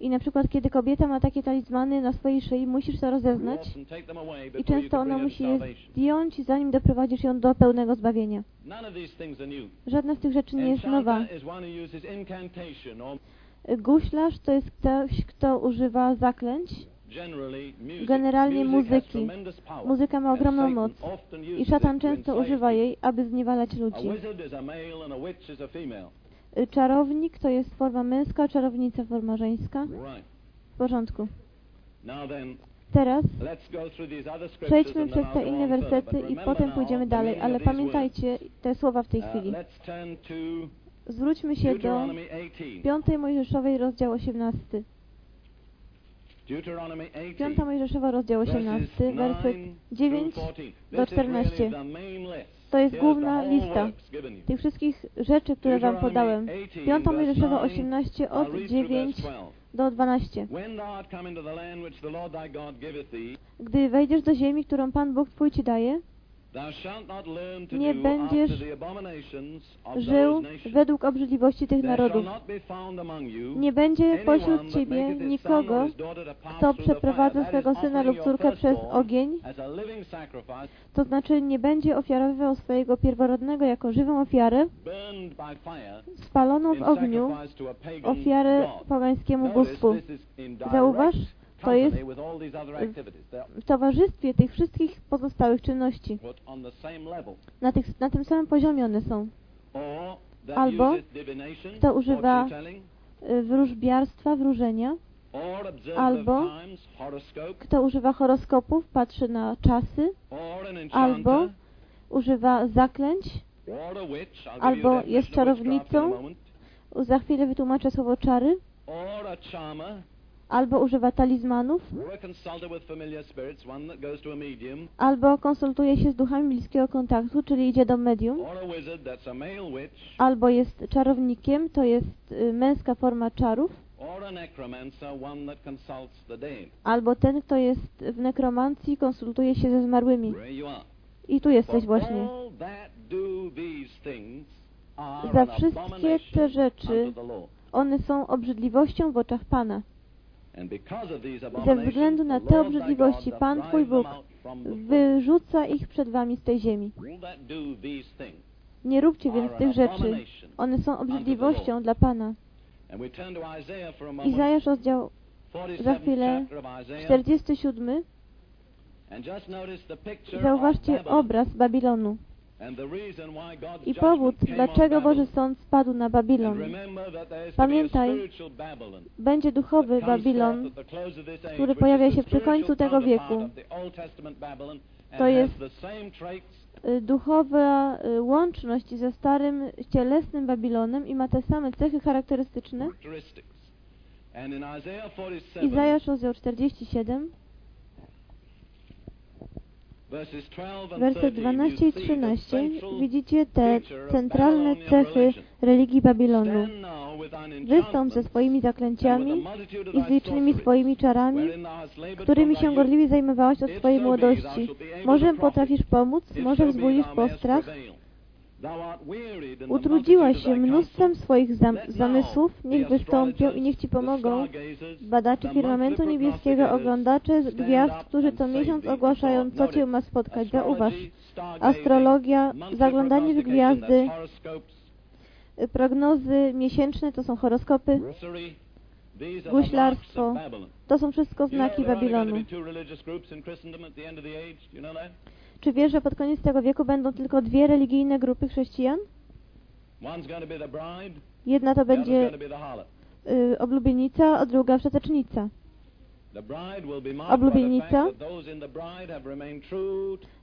I na przykład, kiedy kobieta ma takie talizmany na swojej szyi, musisz to rozeznać i często ona musi je zdjąć, zanim doprowadzisz ją do pełnego zbawienia. Żadna z tych rzeczy nie jest nowa. Guślarz to jest ktoś, kto używa zaklęć, generalnie muzyki. Muzyka ma ogromną moc i szatan często używa jej, aby zniewalać ludzi. Y, czarownik to jest forma męska, czarownica forma żeńska. W porządku. Teraz przejdźmy przez te inne wersety i potem pójdziemy dalej, ale pamiętajcie te słowa w tej chwili. Zwróćmy się do 5 Mojżeszowej, rozdział 18. 5 Mojżeszowa, rozdział 18, werset 9 do 14. To jest główna lista tych wszystkich rzeczy, które Wam podałem. 5 Mojżeszowa 18 od 9 do 12. Gdy wejdziesz do ziemi, którą Pan Bóg Twój Ci daje, nie będziesz żył według obrzydliwości tych narodów. Nie będzie pośród Ciebie nikogo, kto przeprowadza swego syna lub córkę przez ogień, to znaczy nie będzie ofiarowywał swojego pierworodnego jako żywą ofiarę, spaloną w ogniu, ofiarę pogańskiemu bóstwu. Zauważ, to jest w towarzystwie tych wszystkich pozostałych czynności. Na, tych, na tym samym poziomie one są. Albo kto używa y, wróżbiarstwa, wróżenia, albo kto używa horoskopów, patrzy na czasy, albo używa zaklęć, albo jest czarownicą. Za chwilę wytłumaczę słowo czary albo używa talizmanów, albo konsultuje się z duchami bliskiego kontaktu, czyli idzie do medium, albo jest czarownikiem, to jest y, męska forma czarów, albo ten, kto jest w nekromancji, konsultuje się ze zmarłymi. I tu jesteś właśnie. Za wszystkie te rzeczy one są obrzydliwością w oczach Pana. Ze względu na te obrzydliwości Pan Twój Bóg wyrzuca ich przed wami z tej ziemi. Nie róbcie więc tych rzeczy. One są obrzydliwością dla Pana. Izajasz rozdział za chwilę 47. Zauważcie obraz Babilonu. I powód, dlaczego Boży Sąd spadł na Babilon. Pamiętaj, będzie duchowy Babilon, który pojawia się przy końcu tego wieku. To jest y, duchowa y, łączność ze starym cielesnym Babilonem i ma te same cechy charakterystyczne. Izajasz rozdział 47 Werset 12 i 13 widzicie te centralne cechy religii Babilonu. Wystąp ze swoimi zaklęciami i z licznymi swoimi czarami, którymi się gorliwie zajmowałaś od swojej młodości. Może potrafisz pomóc, może wzbudzisz postrach, Utrudziłaś się mnóstwem swoich zam zamysłów, niech wystąpią i niech Ci pomogą badacze firmamentu niebieskiego, oglądacze gwiazd, którzy co miesiąc ogłaszają, co Cię ma spotkać. Zauważ, astrologia, zaglądanie w gwiazdy, prognozy miesięczne to są horoskopy, guślarstwo, to są wszystko znaki Babilonu. Czy wiesz, że pod koniec tego wieku będą tylko dwie religijne grupy chrześcijan? Jedna to będzie y, oblubienica, a druga wszetecznica. Oblubienica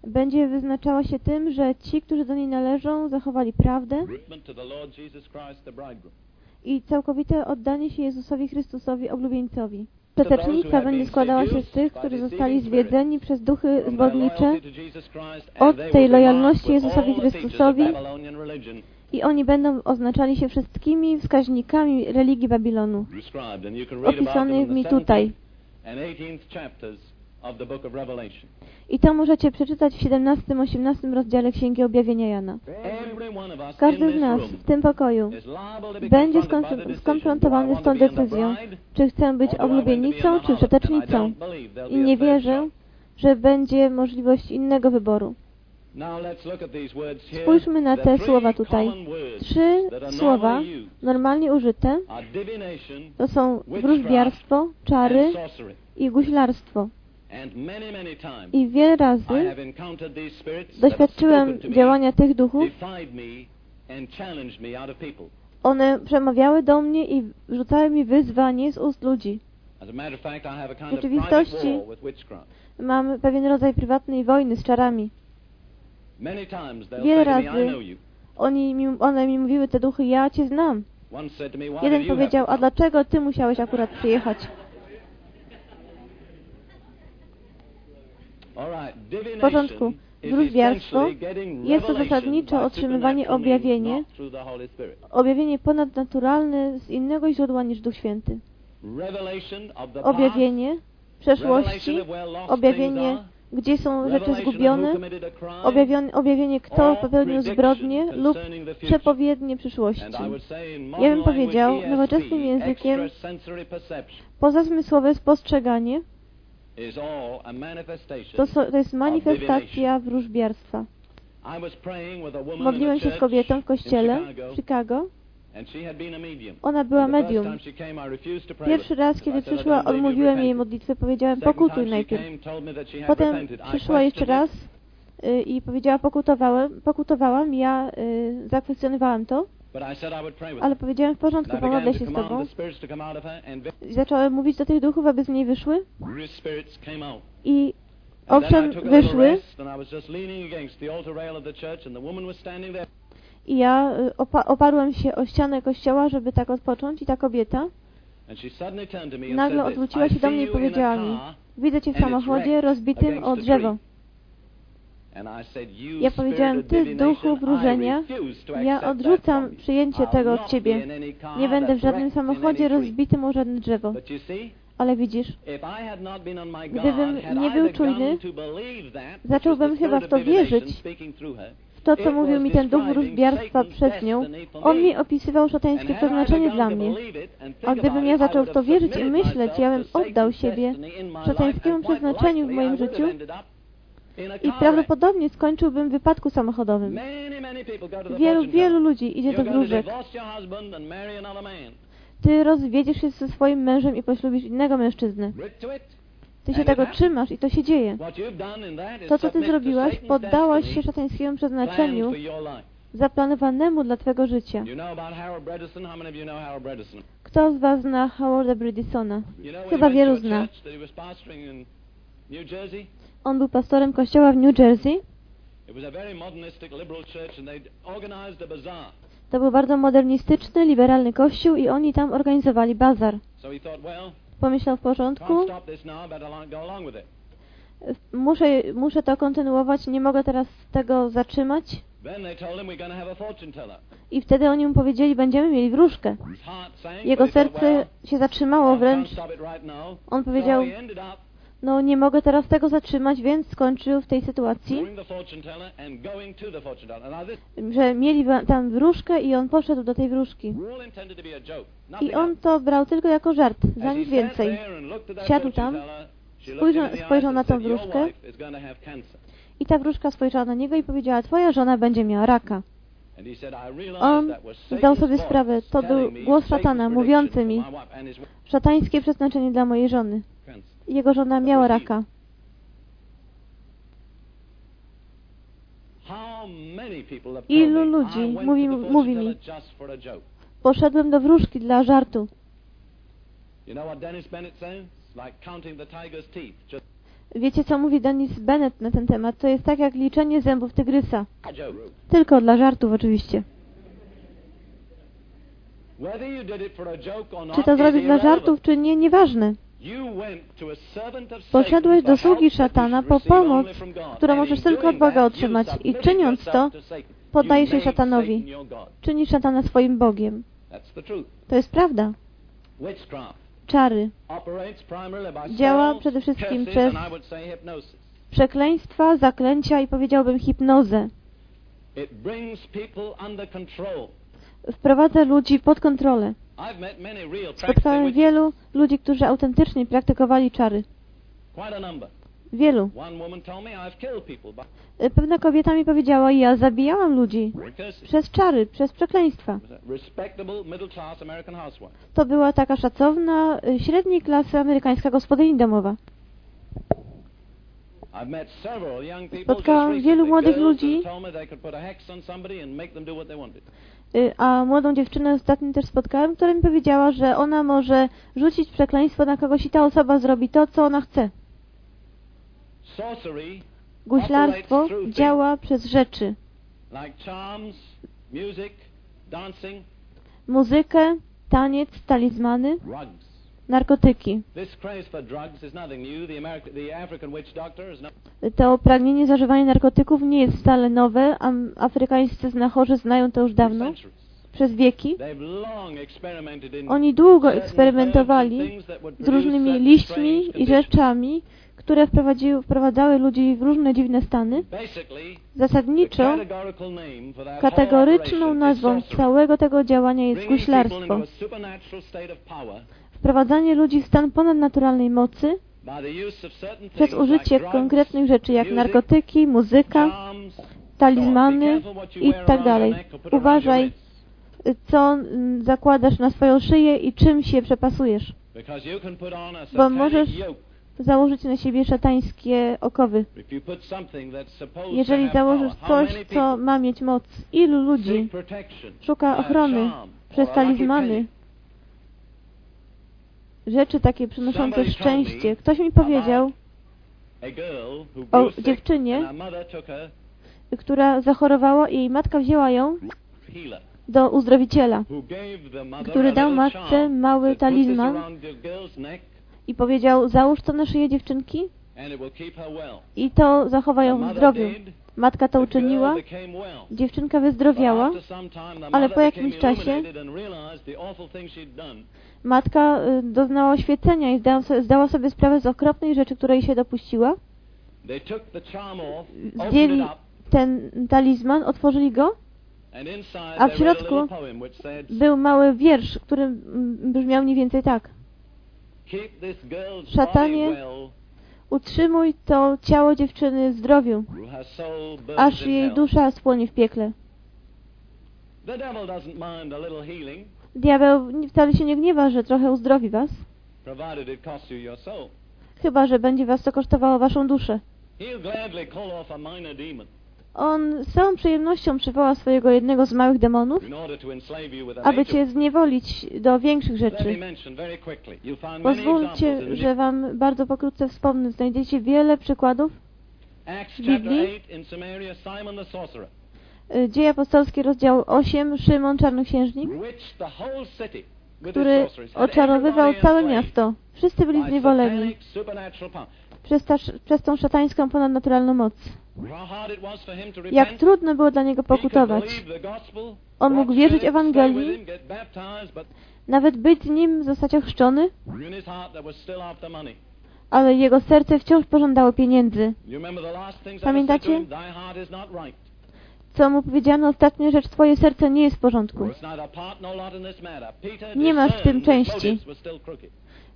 będzie wyznaczała się tym, że ci, którzy do niej należą, zachowali prawdę i całkowite oddanie się Jezusowi Chrystusowi, oblubieńcowi. Przetecznica będzie składała się z tych, którzy zostali zwiedzeni przez duchy zbodnicze od tej lojalności Jezusowi Chrystusowi i oni będą oznaczali się wszystkimi wskaźnikami religii Babilonu, opisanymi tutaj. I to możecie przeczytać w 17-18 rozdziale Księgi Objawienia Jana. Każdy z nas w tym pokoju będzie skonfrontowany z tą decyzją, czy chcę być oblubienicą, czy przetecznicą. I nie wierzę, że będzie możliwość innego wyboru. Spójrzmy na te słowa tutaj. Trzy słowa normalnie użyte to są wróżbiarstwo, czary i guślarstwo. I wiele razy doświadczyłem działania tych duchów. One przemawiały do mnie i rzucały mi wyzwanie z ust ludzi. W rzeczywistości mam pewien rodzaj prywatnej wojny z czarami. Wiele razy oni mi, one mi mówiły, te duchy, ja Cię znam. Jeden powiedział, a dlaczego Ty musiałeś akurat przyjechać? W porządku. Wróżbiarstwo jest to zasadniczo otrzymywanie objawienie, objawienie ponadnaturalne z innego źródła niż Duch Święty. Objawienie przeszłości, objawienie, gdzie są rzeczy zgubione, objawienie, objawienie kto popełnił zbrodnie lub przepowiednie przyszłości. Ja bym powiedział nowoczesnym językiem pozazmysłowe spostrzeganie, to, to jest manifestacja wróżbiarstwa. Modliłem się z kobietą w kościele w Chicago. Ona była medium. Pierwszy raz, kiedy przyszła, odmówiłem jej modlitwę. Powiedziałem, pokutuj najpierw. Potem przyszła jeszcze raz y, i powiedziała, pokutowałem, pokutowałam. Ja y, zakwestionowałam to. Ale powiedziałem w porządku, pomodlę się z Tobą. I zacząłem mówić do tych duchów, aby z niej wyszły. I owszem, wyszły. I ja y, opa oparłem się o ścianę kościoła, żeby tak odpocząć i ta kobieta nagle odwróciła się do mnie i powiedziała mi widzę Cię w samochodzie rozbitym o drzewo. Ja powiedziałem, Ty duchu wróżenia, ja odrzucam przyjęcie tego od Ciebie. Nie będę w żadnym samochodzie rozbitym o żadne drzewo. Ale widzisz, gdybym nie był czujny, zacząłbym chyba w to wierzyć, w to, co mówił mi ten duch wróżbiarstwa przez nią. On mi opisywał szatańskie przeznaczenie dla mnie. A gdybym ja zaczął w to wierzyć i myśleć, ja bym oddał siebie szatańskiemu przeznaczeniu w moim życiu, i prawdopodobnie skończyłbym w wypadku samochodowym. Wielu, wielu ludzi idzie do wróżek. Ty rozwiedziesz się ze swoim mężem i poślubisz innego mężczyznę. Ty się tego trzymasz i to się dzieje. To, co Ty zrobiłaś, poddałaś się szatańskiemu przeznaczeniu zaplanowanemu dla Twojego życia. Kto z Was zna Howarda Bredisona? Chyba wielu zna. On był pastorem kościoła w New Jersey. To był bardzo modernistyczny, liberalny kościół i oni tam organizowali bazar. Pomyślał w porządku, muszę, muszę to kontynuować, nie mogę teraz tego zatrzymać. I wtedy oni mu powiedzieli, będziemy mieli wróżkę. Jego serce się zatrzymało wręcz. On powiedział, no nie mogę teraz tego zatrzymać, więc skończył w tej sytuacji, że mieli tam wróżkę i on poszedł do tej wróżki. I on to brał tylko jako żart, za nic więcej. Siadł tam, spojrzał, spojrzał na tą wróżkę i ta wróżka spojrzała na niego i powiedziała, twoja żona będzie miała raka. On zdał sobie sprawę, to był głos szatana mówiący mi, szatańskie przeznaczenie dla mojej żony. Jego żona miała raka. Ilu ludzi mówi, mówi mi, poszedłem do wróżki dla żartu. Wiecie, co mówi Dennis Bennett na ten temat? To jest tak jak liczenie zębów tygrysa. Tylko dla żartów oczywiście. Czy to zrobić dla żartów, czy nie, nieważne. Poszedłeś do sługi szatana po pomoc, którą możesz tylko od Boga otrzymać i czyniąc to, poddajesz się szatanowi. Czynisz szatana swoim Bogiem. To jest prawda. Czary. Działa przede wszystkim przez przekleństwa, zaklęcia i powiedziałbym hipnozę. Wprowadza ludzi pod kontrolę. Spotkałem wielu ludzi, którzy autentycznie praktykowali czary. Wielu. Pewna kobieta mi powiedziała, ja zabijałam ludzi przez czary, przez przekleństwa. To była taka szacowna, średniej klasy amerykańska gospodyni domowa. Spotkałam wielu młodych ludzi, Y, a młodą dziewczynę ostatnio też spotkałem, która mi powiedziała, że ona może rzucić przekleństwo na kogoś i ta osoba zrobi to, co ona chce. Guślarstwo działa przez rzeczy. Muzykę, taniec, talizmany, narkotyki. To pragnienie zażywania narkotyków nie jest wcale nowe, a afrykańscy znachorzy znają to już dawno, przez wieki. Oni długo eksperymentowali z różnymi liśćmi i rzeczami, które wprowadzały ludzi w różne dziwne stany. Zasadniczo kategoryczną nazwą całego tego działania jest guślarstwo wprowadzanie ludzi w stan ponadnaturalnej mocy przez użycie konkretnych rzeczy jak narkotyki, muzyka, talizmany i tak dalej. Uważaj, co zakładasz na swoją szyję i czym się przepasujesz. Bo możesz założyć na siebie szatańskie okowy. Jeżeli założysz coś, co ma mieć moc, ilu ludzi szuka ochrony przez talizmany, rzeczy takie przynoszące szczęście. Ktoś mi powiedział o dziewczynie, która zachorowała i jej matka wzięła ją do uzdrowiciela, który dał matce mały talizman i powiedział, załóż to na szyję dziewczynki i to zachowa ją w zdrowiu. Matka to uczyniła, dziewczynka wyzdrowiała, ale po jakimś czasie matka y, doznała oświecenia i zdała sobie sprawę z okropnej rzeczy, której się dopuściła. Zdjęli ten talizman, otworzyli go, a w środku był mały wiersz, który brzmiał mniej więcej tak. Szatanie, utrzymuj to ciało dziewczyny w zdrowiu, aż jej dusza spłonie w piekle. Diabeł wcale się nie gniewa, że trochę uzdrowi was. Chyba, że będzie was to kosztowało waszą duszę. On z całą przyjemnością przywoła swojego jednego z małych demonów, aby cię zniewolić do większych rzeczy. Pozwólcie, że wam bardzo pokrótce wspomnę. Znajdziecie wiele przykładów w Biblii. Y, Dzieje apostolskie, rozdział 8, Szymon Czarnoksiężnik, który oczarowywał całe miasto. Wszyscy byli zniewoleni przez, ta, przez tą szatańską ponadnaturalną moc. Jak trudno było dla niego pokutować. On mógł wierzyć Ewangelii, nawet być z nim, zostać ochrzczony, ale jego serce wciąż pożądało pieniędzy. Pamiętacie? Co mu powiedziano ostatnio, rzecz Twoje serce nie jest w porządku. Nie masz w tym części.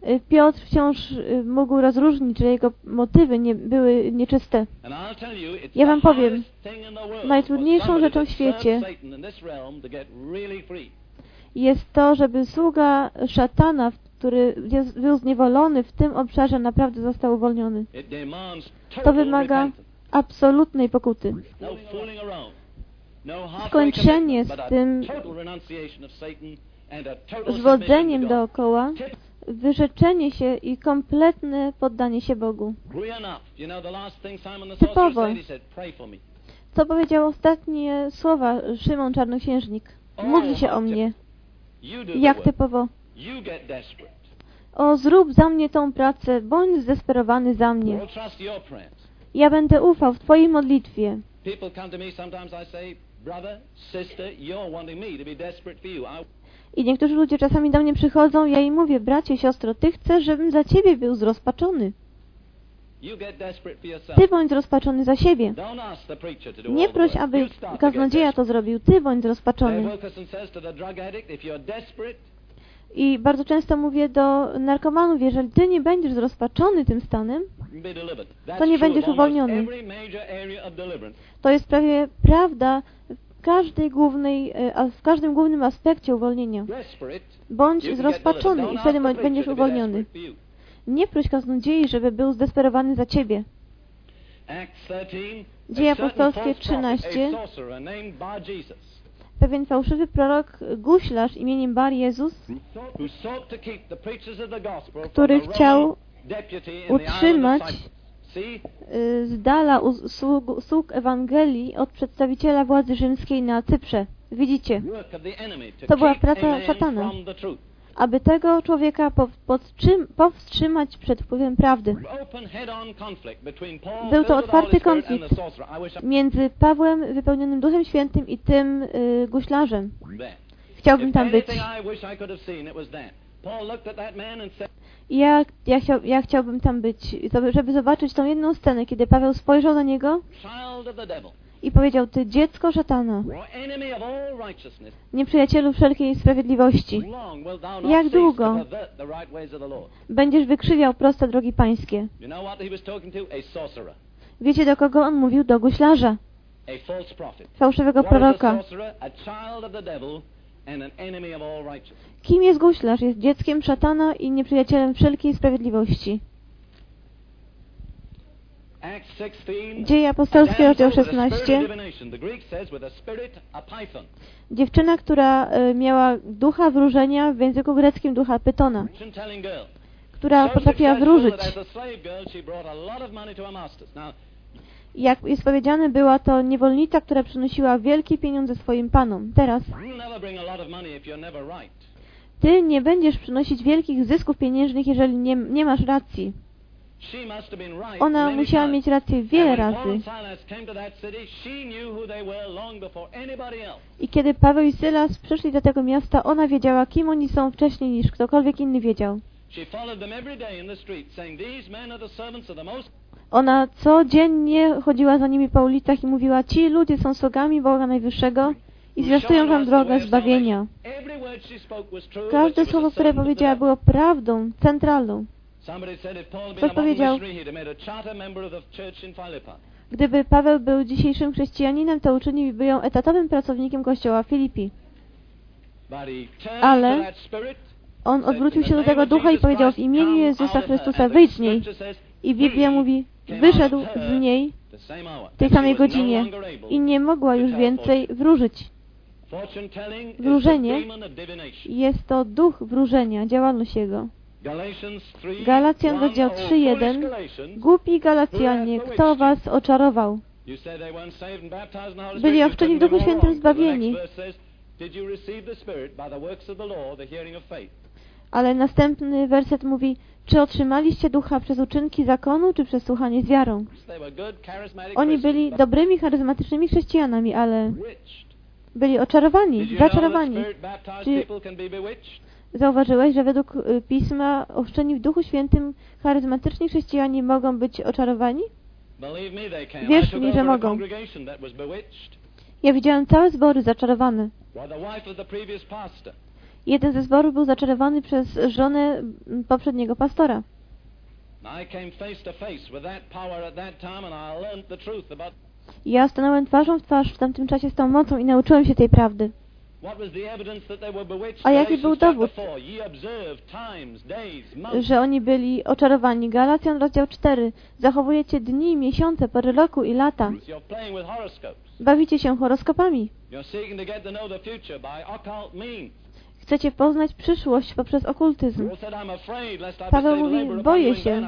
Y, Piotr wciąż y, mógł rozróżnić, że jego motywy nie były nieczyste. Ja wam powiem, najtrudniejszą rzeczą w świecie jest to, żeby sługa szatana, który był zniewolony w tym obszarze, naprawdę został uwolniony. To wymaga absolutnej pokuty. Skończenie z tym zwodzeniem dookoła, wyrzeczenie się i kompletne poddanie się Bogu. Typowo. Co powiedział ostatnie słowa Szymon Czarnoksiężnik? Módl się o mnie. Jak typowo? O, zrób za mnie tą pracę, bądź zdesperowany za mnie. Ja będę ufał w Twojej modlitwie. I niektórzy ludzie czasami do mnie przychodzą, ja im mówię, bracie, siostro, Ty chcesz, żebym za Ciebie był zrozpaczony. Ty bądź rozpaczony za siebie. Nie proś, aby kaznodzieja to zrobił. Ty bądź rozpaczony. I bardzo często mówię do narkomanów, jeżeli ty nie będziesz zrozpaczony tym stanem, to nie będziesz uwolniony. To jest prawie prawda każdej głównej, e, w każdym głównym aspekcie uwolnienia. Bądź zrozpaczony i wtedy będziesz uwolniony. Nie proś kaznodziei, żeby był zdesperowany za ciebie. Dzieje apostolskie 13. Pewien fałszywy prorok, guślarz imieniem Bar Jezus, który chciał utrzymać z dala sług, sług Ewangelii od przedstawiciela władzy rzymskiej na Cyprze. Widzicie, to była praca szatana aby tego człowieka powstrzymać przed wpływem prawdy. Był to otwarty konflikt między Pawłem wypełnionym Duchem Świętym i tym y, guślarzem. Chciałbym tam być. Ja, ja, chciał, ja chciałbym tam być, żeby zobaczyć tą jedną scenę, kiedy Paweł spojrzał na niego i powiedział, Ty dziecko szatana, nieprzyjacielu wszelkiej sprawiedliwości, jak długo będziesz wykrzywiał proste drogi pańskie? Wiecie, do kogo on mówił? Do guślarza, fałszywego proroka. Kim jest guślarz? Jest dzieckiem szatana i nieprzyjacielem wszelkiej sprawiedliwości. Dzieje apostolskie, rozdział 16. Dziewczyna, która e, miała ducha wróżenia, w języku greckim ducha pytona, która potrafiła wróżyć. Jak jest powiedziane, była to niewolnica, która przynosiła wielkie pieniądze swoim panom. Teraz ty nie będziesz przynosić wielkich zysków pieniężnych, jeżeli nie, nie masz racji. Ona musiała mieć rację wiele razy. I kiedy Paweł i Sylas przyszli do tego miasta, ona wiedziała, kim oni są wcześniej niż ktokolwiek inny wiedział. Ona codziennie chodziła za nimi po ulicach i mówiła, ci ludzie są sługami Boga Najwyższego i zwiastują wam drogę zbawienia. Każde słowo, które powiedziała, było prawdą centralną. Ktoś powiedział, gdyby Paweł był dzisiejszym chrześcijaninem, to uczyniłby ją etatowym pracownikiem kościoła Filipi. Ale on odwrócił się do tego ducha i powiedział w imieniu Jezusa Chrystusa, wyjdź z niej. I Biblia mówi, wyszedł z niej w tej samej godzinie i nie mogła już więcej wróżyć. Wróżenie jest to duch wróżenia, działalność jego. Galacjan rozdział 3.1 Głupi Galacjanie, kto was oczarował? Byli ochrzczeni w Duchu Świętym zbawieni. Ale następny werset mówi, czy otrzymaliście ducha przez uczynki zakonu, czy przez słuchanie z wiarą? Oni byli dobrymi, charyzmatycznymi chrześcijanami, ale byli oczarowani, zaczarowani. Czy zauważyłeś, że według y, Pisma ochrzczeni w Duchu Świętym charyzmatyczni chrześcijanie mogą być oczarowani? Wierz mi, że mogą. Ja widziałem całe zbory zaczarowane. Jeden ze zborów był zaczarowany przez żonę poprzedniego pastora. Ja stanąłem twarzą w twarz w tamtym czasie z tą mocą i nauczyłem się tej prawdy. A jaki był dowód, że oni byli oczarowani? Galacjan rozdział 4. Zachowujecie dni, miesiące, pory roku i lata. Bawicie się horoskopami. Chcecie poznać przyszłość poprzez okultyzm. Paweł mówi, boję się,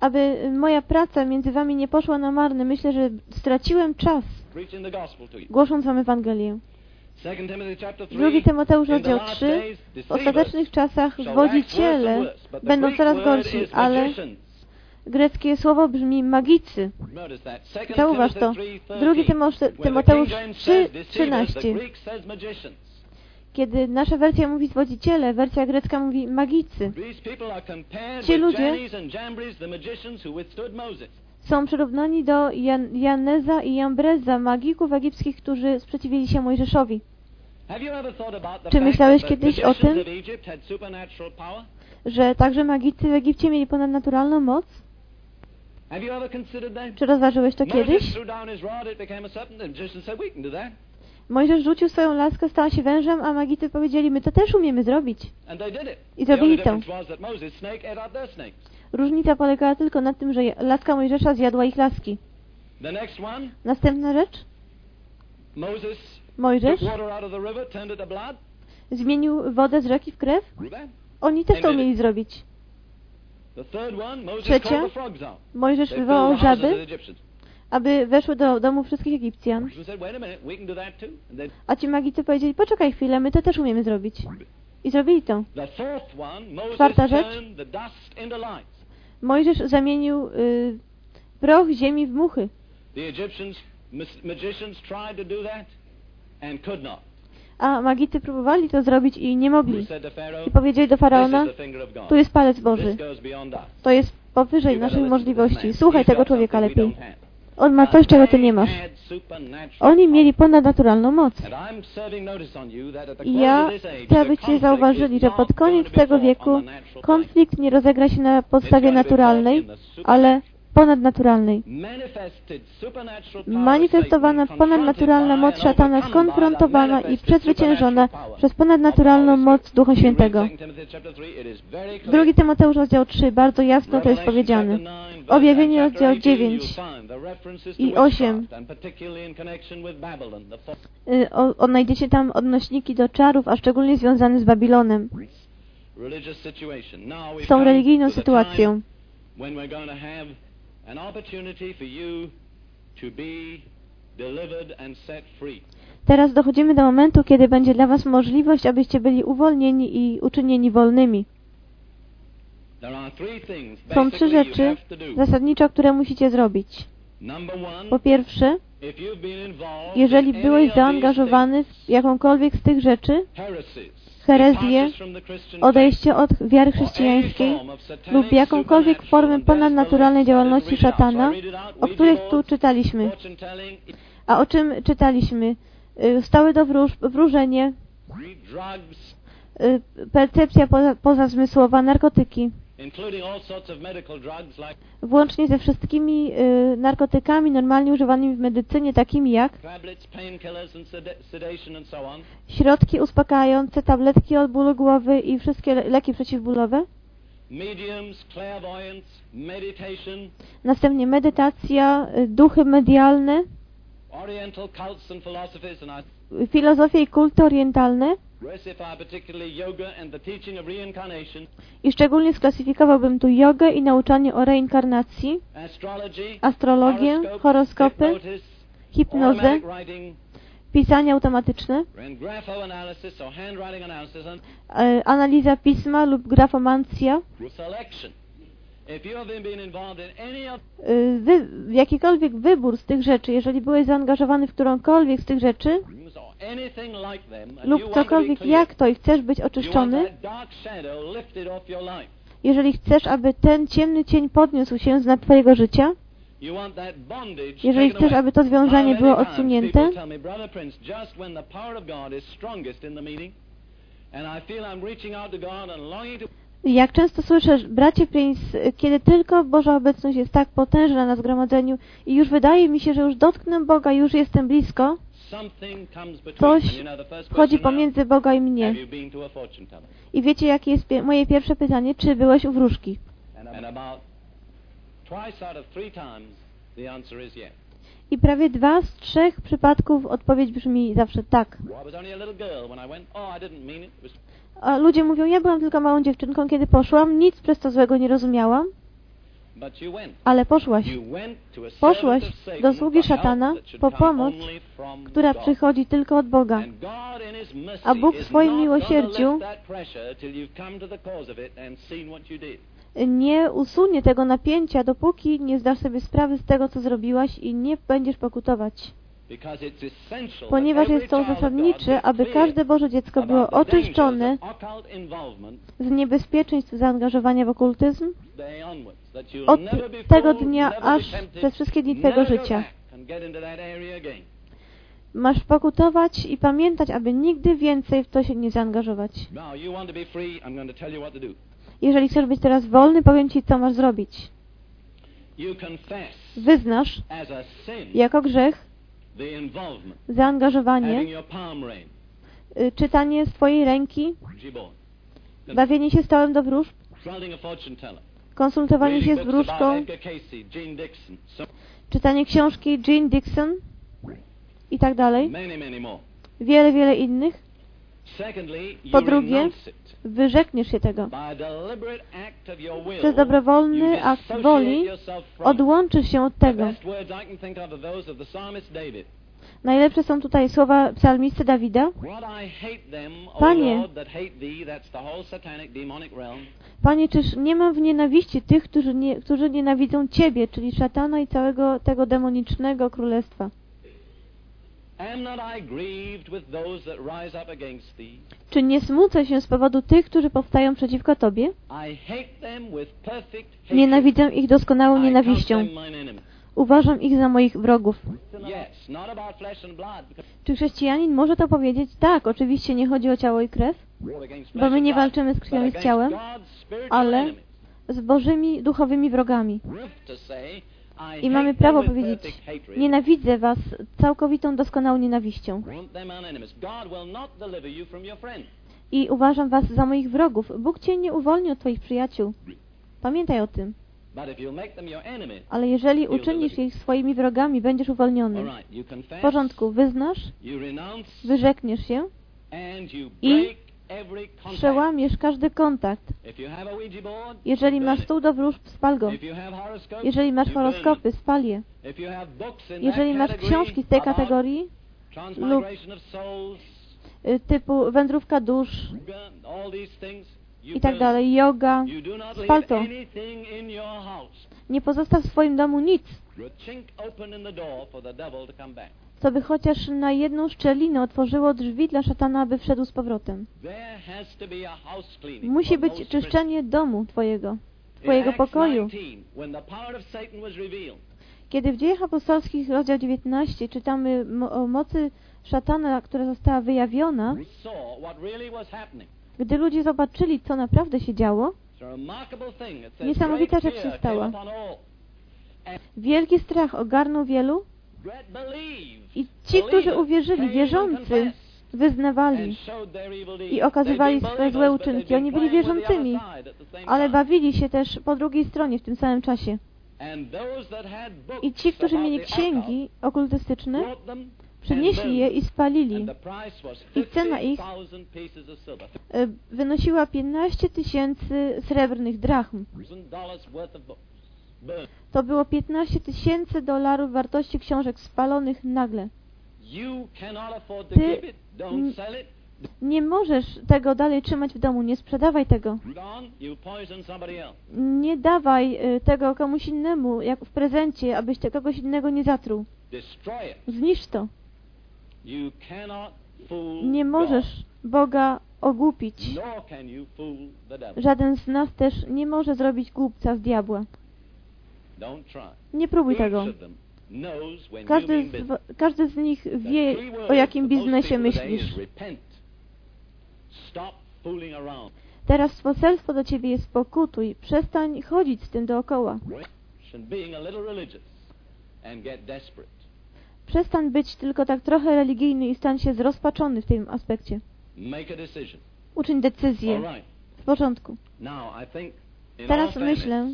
aby moja praca między wami nie poszła na marne. Myślę, że straciłem czas, głosząc wam Ewangelię. 2 Tymoteusz rozdział 3 W ostatecznych czaszach wodziciele będą coraz gorsi, ale greckie słowo brzmi magicy. Zauważ to. 2 Tymoteusz 3, 13. Kiedy nasza wersja mówi zwodziciele, wersja grecka mówi magicy. Ci ludzie są przyrównani do Jan Janeza i Jambreza, magików egipskich, którzy sprzeciwili się Mojżeszowi. Czy myślałeś kiedyś o tym, że także magicy w Egipcie mieli ponadnaturalną moc? Czy rozważyłeś to kiedyś? Mojżesz rzucił swoją laskę, stała się wężem, a magicy powiedzieli, my to też umiemy zrobić. I zrobili to. Różnica polegała tylko na tym, że laska Mojżesza zjadła ich laski. Następna rzecz. Mojżesz zmienił wodę z rzeki w krew. Oni też to umieli zrobić. Trzecia. Mojżesz wywołał żaby, aby weszły do domu wszystkich Egipcjan. A ci magicy powiedzieli, poczekaj chwilę, my to też umiemy zrobić. I zrobili to. Czwarta rzecz. Mojżesz zamienił y, proch ziemi w muchy. A magicy próbowali to zrobić i nie mogli. I powiedzieli do Faraona, tu jest palec Boży. To jest powyżej naszych możliwości. Słuchaj tego człowieka lepiej. On ma coś, czego ty nie masz. Oni mieli ponadnaturalną moc. I ja chcę, abyście zauważyli, że pod koniec tego wieku konflikt nie rozegra się na podstawie naturalnej, ale ponadnaturalnej. Manifestowana ponadnaturalna moc szatana skonfrontowana i przezwyciężona przez ponadnaturalną moc Ducha Świętego. Drugi Tymoteusz rozdział 3, bardzo jasno to jest powiedziane. Objawienie rozdział 9 i 8. Y, odnajdziecie tam odnośniki do czarów, a szczególnie związane z Babilonem. Z tą religijną sytuacją. Teraz dochodzimy do momentu, kiedy będzie dla Was możliwość, abyście byli uwolnieni i uczynieni wolnymi. Są trzy rzeczy zasadniczo, które musicie zrobić. Po pierwsze, jeżeli byłeś zaangażowany w jakąkolwiek z tych rzeczy, herezję, odejście od wiary chrześcijańskiej lub jakąkolwiek formę ponadnaturalnej działalności szatana, o których tu czytaliśmy. A o czym czytaliśmy? Y, stały do wróż, wróżenie, y, percepcja poza, pozazmysłowa, narkotyki włącznie ze wszystkimi y, narkotykami normalnie używanymi w medycynie, takimi jak środki uspokajające, tabletki od bólu głowy i wszystkie leki przeciwbólowe. Następnie medytacja, y, duchy medialne, filozofie i kulty orientalne, I szczególnie sklasyfikowałbym tu jogę i nauczanie o reinkarnacji, astrologię, horoskopy, hipnozę, pisanie automatyczne, e, analiza pisma lub grafomancja, wy, jakikolwiek wybór z tych rzeczy, jeżeli byłeś zaangażowany w którąkolwiek z tych rzeczy lub cokolwiek jak to i chcesz być oczyszczony, jeżeli chcesz, aby ten ciemny cień podniósł się z nad Twojego życia, jeżeli chcesz, aby to związanie było odsunięte, jak często słyszę, bracie Prince, kiedy tylko Boża obecność jest tak potężna na zgromadzeniu i już wydaje mi się, że już dotknę Boga, już jestem blisko, coś wchodzi pomiędzy Boga i mnie. I wiecie, jakie jest moje pierwsze pytanie? Czy byłeś u wróżki? I prawie dwa z trzech przypadków odpowiedź brzmi zawsze tak. A ludzie mówią, ja byłam tylko małą dziewczynką, kiedy poszłam, nic przez to złego nie rozumiałam. Ale poszłaś. Poszłaś do sługi szatana po pomoc, która przychodzi tylko od Boga. A Bóg w swoim miłosierdziu nie usunie tego napięcia, dopóki nie zdasz sobie sprawy z tego, co zrobiłaś i nie będziesz pokutować. Ponieważ jest to zasadnicze, aby każde Boże dziecko było oczyszczone z niebezpieczeństw zaangażowania w okultyzm od tego dnia aż przez wszystkie dni Twojego życia. Masz pokutować i pamiętać, aby nigdy więcej w to się nie zaangażować. Jeżeli chcesz być teraz wolny, powiem Ci, co masz zrobić. Wyznasz jako grzech zaangażowanie, y, czytanie z Twojej ręki, bawienie się stołem do wróżb, konsultowanie się z wróżką, czytanie książki Jean Dixon. I tak dalej. Wiele, wiele innych. Po drugie, wyrzekniesz się tego. Przez dobrowolny akt woli odłączysz się od tego. Najlepsze są tutaj słowa psalmisty Dawida. Panie, Panie, czyż nie mam w nienawiści tych, którzy, nie, którzy nienawidzą Ciebie, czyli szatana i całego tego demonicznego królestwa? Czy nie smucę się z powodu tych, którzy powstają przeciwko Tobie? Nienawidzę ich doskonałą nienawiścią. Uważam ich za moich wrogów. Czy chrześcijanin może to powiedzieć? Tak, oczywiście nie chodzi o ciało i krew, bo my nie walczymy z krwią i z ciałem, ale z Bożymi duchowymi wrogami. I mamy prawo powiedzieć, nienawidzę was całkowitą, doskonałą nienawiścią. I uważam was za moich wrogów. Bóg cię nie uwolni od twoich przyjaciół. Pamiętaj o tym. Ale jeżeli uczynisz ich swoimi wrogami, będziesz uwolniony. W porządku, wyznasz, wyrzekniesz się i przełamiesz każdy kontakt. Jeżeli masz stół do wróżb, spal go. Jeżeli masz horoskopy, spal je. Jeżeli masz książki z tej kategorii lub y, typu wędrówka dusz i tak dalej, yoga, spal to. Nie pozostaw w swoim domu nic, co by chociaż na jedną szczelinę otworzyło drzwi dla szatana, aby wszedł z powrotem. Musi być czyszczenie domu Twojego, Twojego pokoju. Kiedy w Dziejach Apostolskich, rozdział 19, czytamy o mocy szatana, która została wyjawiona, gdy ludzie zobaczyli, co naprawdę się działo, niesamowita rzecz się stała. Wielki strach ogarnął wielu i ci, którzy uwierzyli, wierzący, wyznawali i okazywali swoje złe uczynki. Oni byli wierzącymi, ale bawili się też po drugiej stronie w tym samym czasie. I ci, którzy mieli księgi okultystyczne, Przynieśli je i spalili. I cena ich e, wynosiła 15 tysięcy srebrnych drachm. To było 15 tysięcy dolarów wartości książek spalonych nagle. Ty nie możesz tego dalej trzymać w domu, nie sprzedawaj tego. Nie dawaj y, tego komuś innemu, jak w prezencie, abyś te kogoś innego nie zatruł. Zniszcz to. Nie możesz Boga ogłupić. Żaden z nas też nie może zrobić głupca z diabła. Nie próbuj tego. Każdy z, każdy z nich wie, o jakim biznesie myślisz. Teraz poselstwo do Ciebie jest pokutuj. Przestań chodzić z tym dookoła. Przestań być tylko tak trochę religijny i stań się zrozpaczony w tym aspekcie. Uczyń decyzję. W porządku. Teraz myślę,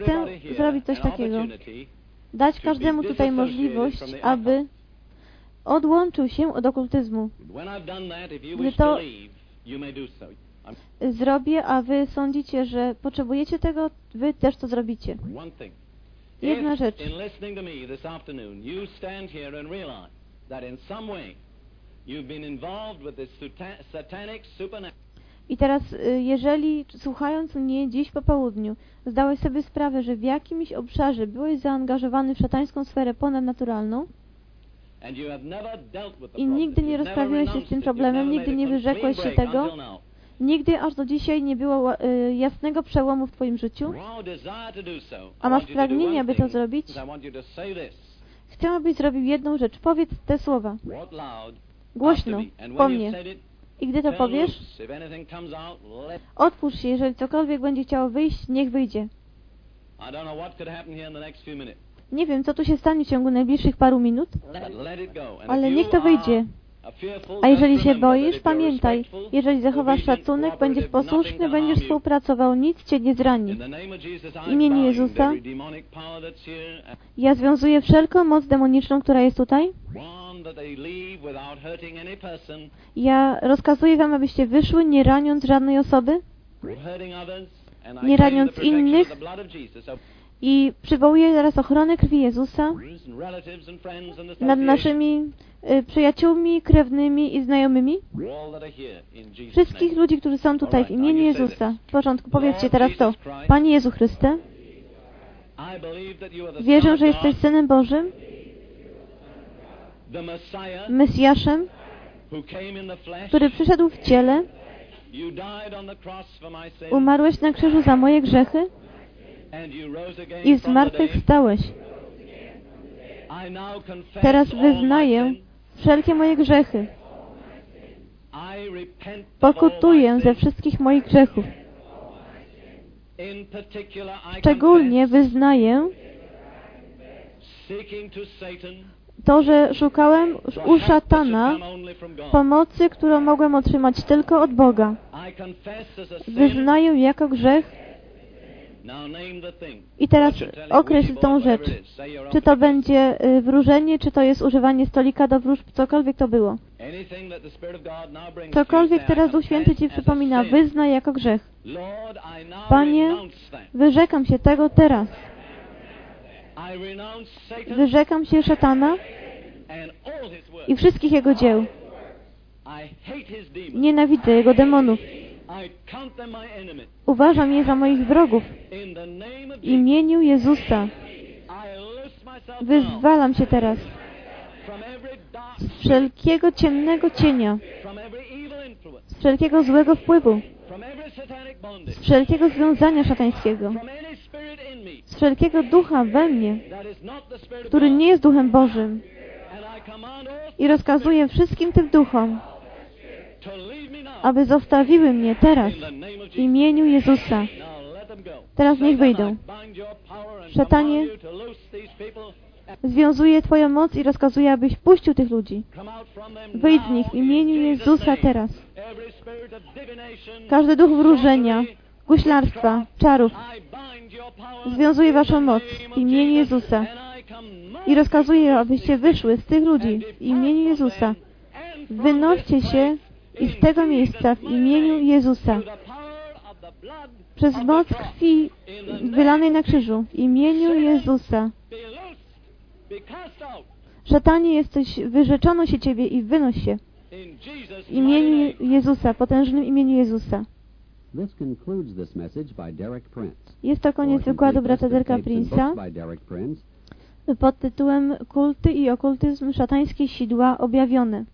chcę zrobić coś takiego. Dać każdemu tutaj możliwość, aby odłączył się od okultyzmu. Gdy to zrobię, a wy sądzicie, że potrzebujecie tego, wy też to zrobicie. Jedna rzecz. I teraz, y, jeżeli słuchając mnie dziś po południu, zdałeś sobie sprawę, że w jakimś obszarze byłeś zaangażowany w szatańską sferę ponadnaturalną? I nigdy nie rozprawiłeś się z tym problemem, nigdy nie wyrzekłeś się tego, nigdy aż do dzisiaj nie było y, jasnego przełomu w Twoim życiu, a masz pragnienie, aby to zrobić, chcę, abyś zrobił jedną rzecz. Powiedz te słowa. Głośno, po mnie. I gdy to powiesz, otwórz się, jeżeli cokolwiek będzie chciało wyjść, niech wyjdzie. Nie wiem, co tu się stanie w ciągu najbliższych paru minut, ale niech to wyjdzie. A jeżeli się boisz, pamiętaj, jeżeli zachowasz szacunek, będziesz posłuszny, będziesz współpracował, nic Cię nie zrani. W imieniu Jezusa. ja związuję wszelką moc demoniczną, która jest tutaj. Ja rozkazuję Wam, abyście wyszły, nie raniąc żadnej osoby, nie raniąc innych, i przywołuję teraz ochronę krwi Jezusa nad naszymi y, przyjaciółmi, krewnymi i znajomymi. Wszystkich ludzi, którzy są tutaj w imieniu Jezusa. W porządku, powiedzcie teraz to. Panie Jezu Chryste, wierzę, że jesteś Synem Bożym, Mesjaszem, który przyszedł w ciele, umarłeś na krzyżu za moje grzechy, i zmartwychwstałeś. Teraz wyznaję wszelkie moje grzechy. Pokutuję ze wszystkich moich grzechów. Szczególnie wyznaję to, że szukałem u szatana pomocy, którą mogłem otrzymać tylko od Boga. Wyznaję jako grzech i teraz określ tą rzecz. Czy to będzie y, wróżenie, czy to jest używanie stolika do wróżb, cokolwiek to było. Cokolwiek teraz Duch Święty Ci przypomina, wyznaj jako grzech. Panie, wyrzekam się tego teraz. Wyrzekam się szatana i wszystkich jego dzieł. Nienawidzę jego demonów. Uważam je za moich wrogów. W imieniu Jezusa. Wyzwalam się teraz. z wszelkiego ciemnego cienia, z wszelkiego złego wpływu, z wszelkiego związania szatańskiego, z wszelkiego ducha we mnie, który nie jest duchem Bożym. I rozkazuję wszystkim tym duchom, aby zostawiły mnie teraz w imieniu Jezusa. Teraz niech wyjdą. Szatanie, związuje Twoją moc i rozkazuje, abyś puścił tych ludzi. Wyjdź z nich w imieniu Jezusa teraz. Każdy duch wróżenia, guślarstwa, czarów, związuje Waszą moc w imieniu Jezusa. I rozkazuje, abyście wyszły z tych ludzi w imieniu Jezusa. Wynoście się i z tego miejsca w imieniu Jezusa. Przez moc krwi wylanej na krzyżu w imieniu Jezusa. Szatanie jesteś, wyrzeczono się Ciebie i wynoś się w imieniu Jezusa, potężnym imieniu Jezusa. Jest to koniec wykładu brata Derka Prince'a pod tytułem Kulty i okultyzm szatańskie sidła objawione.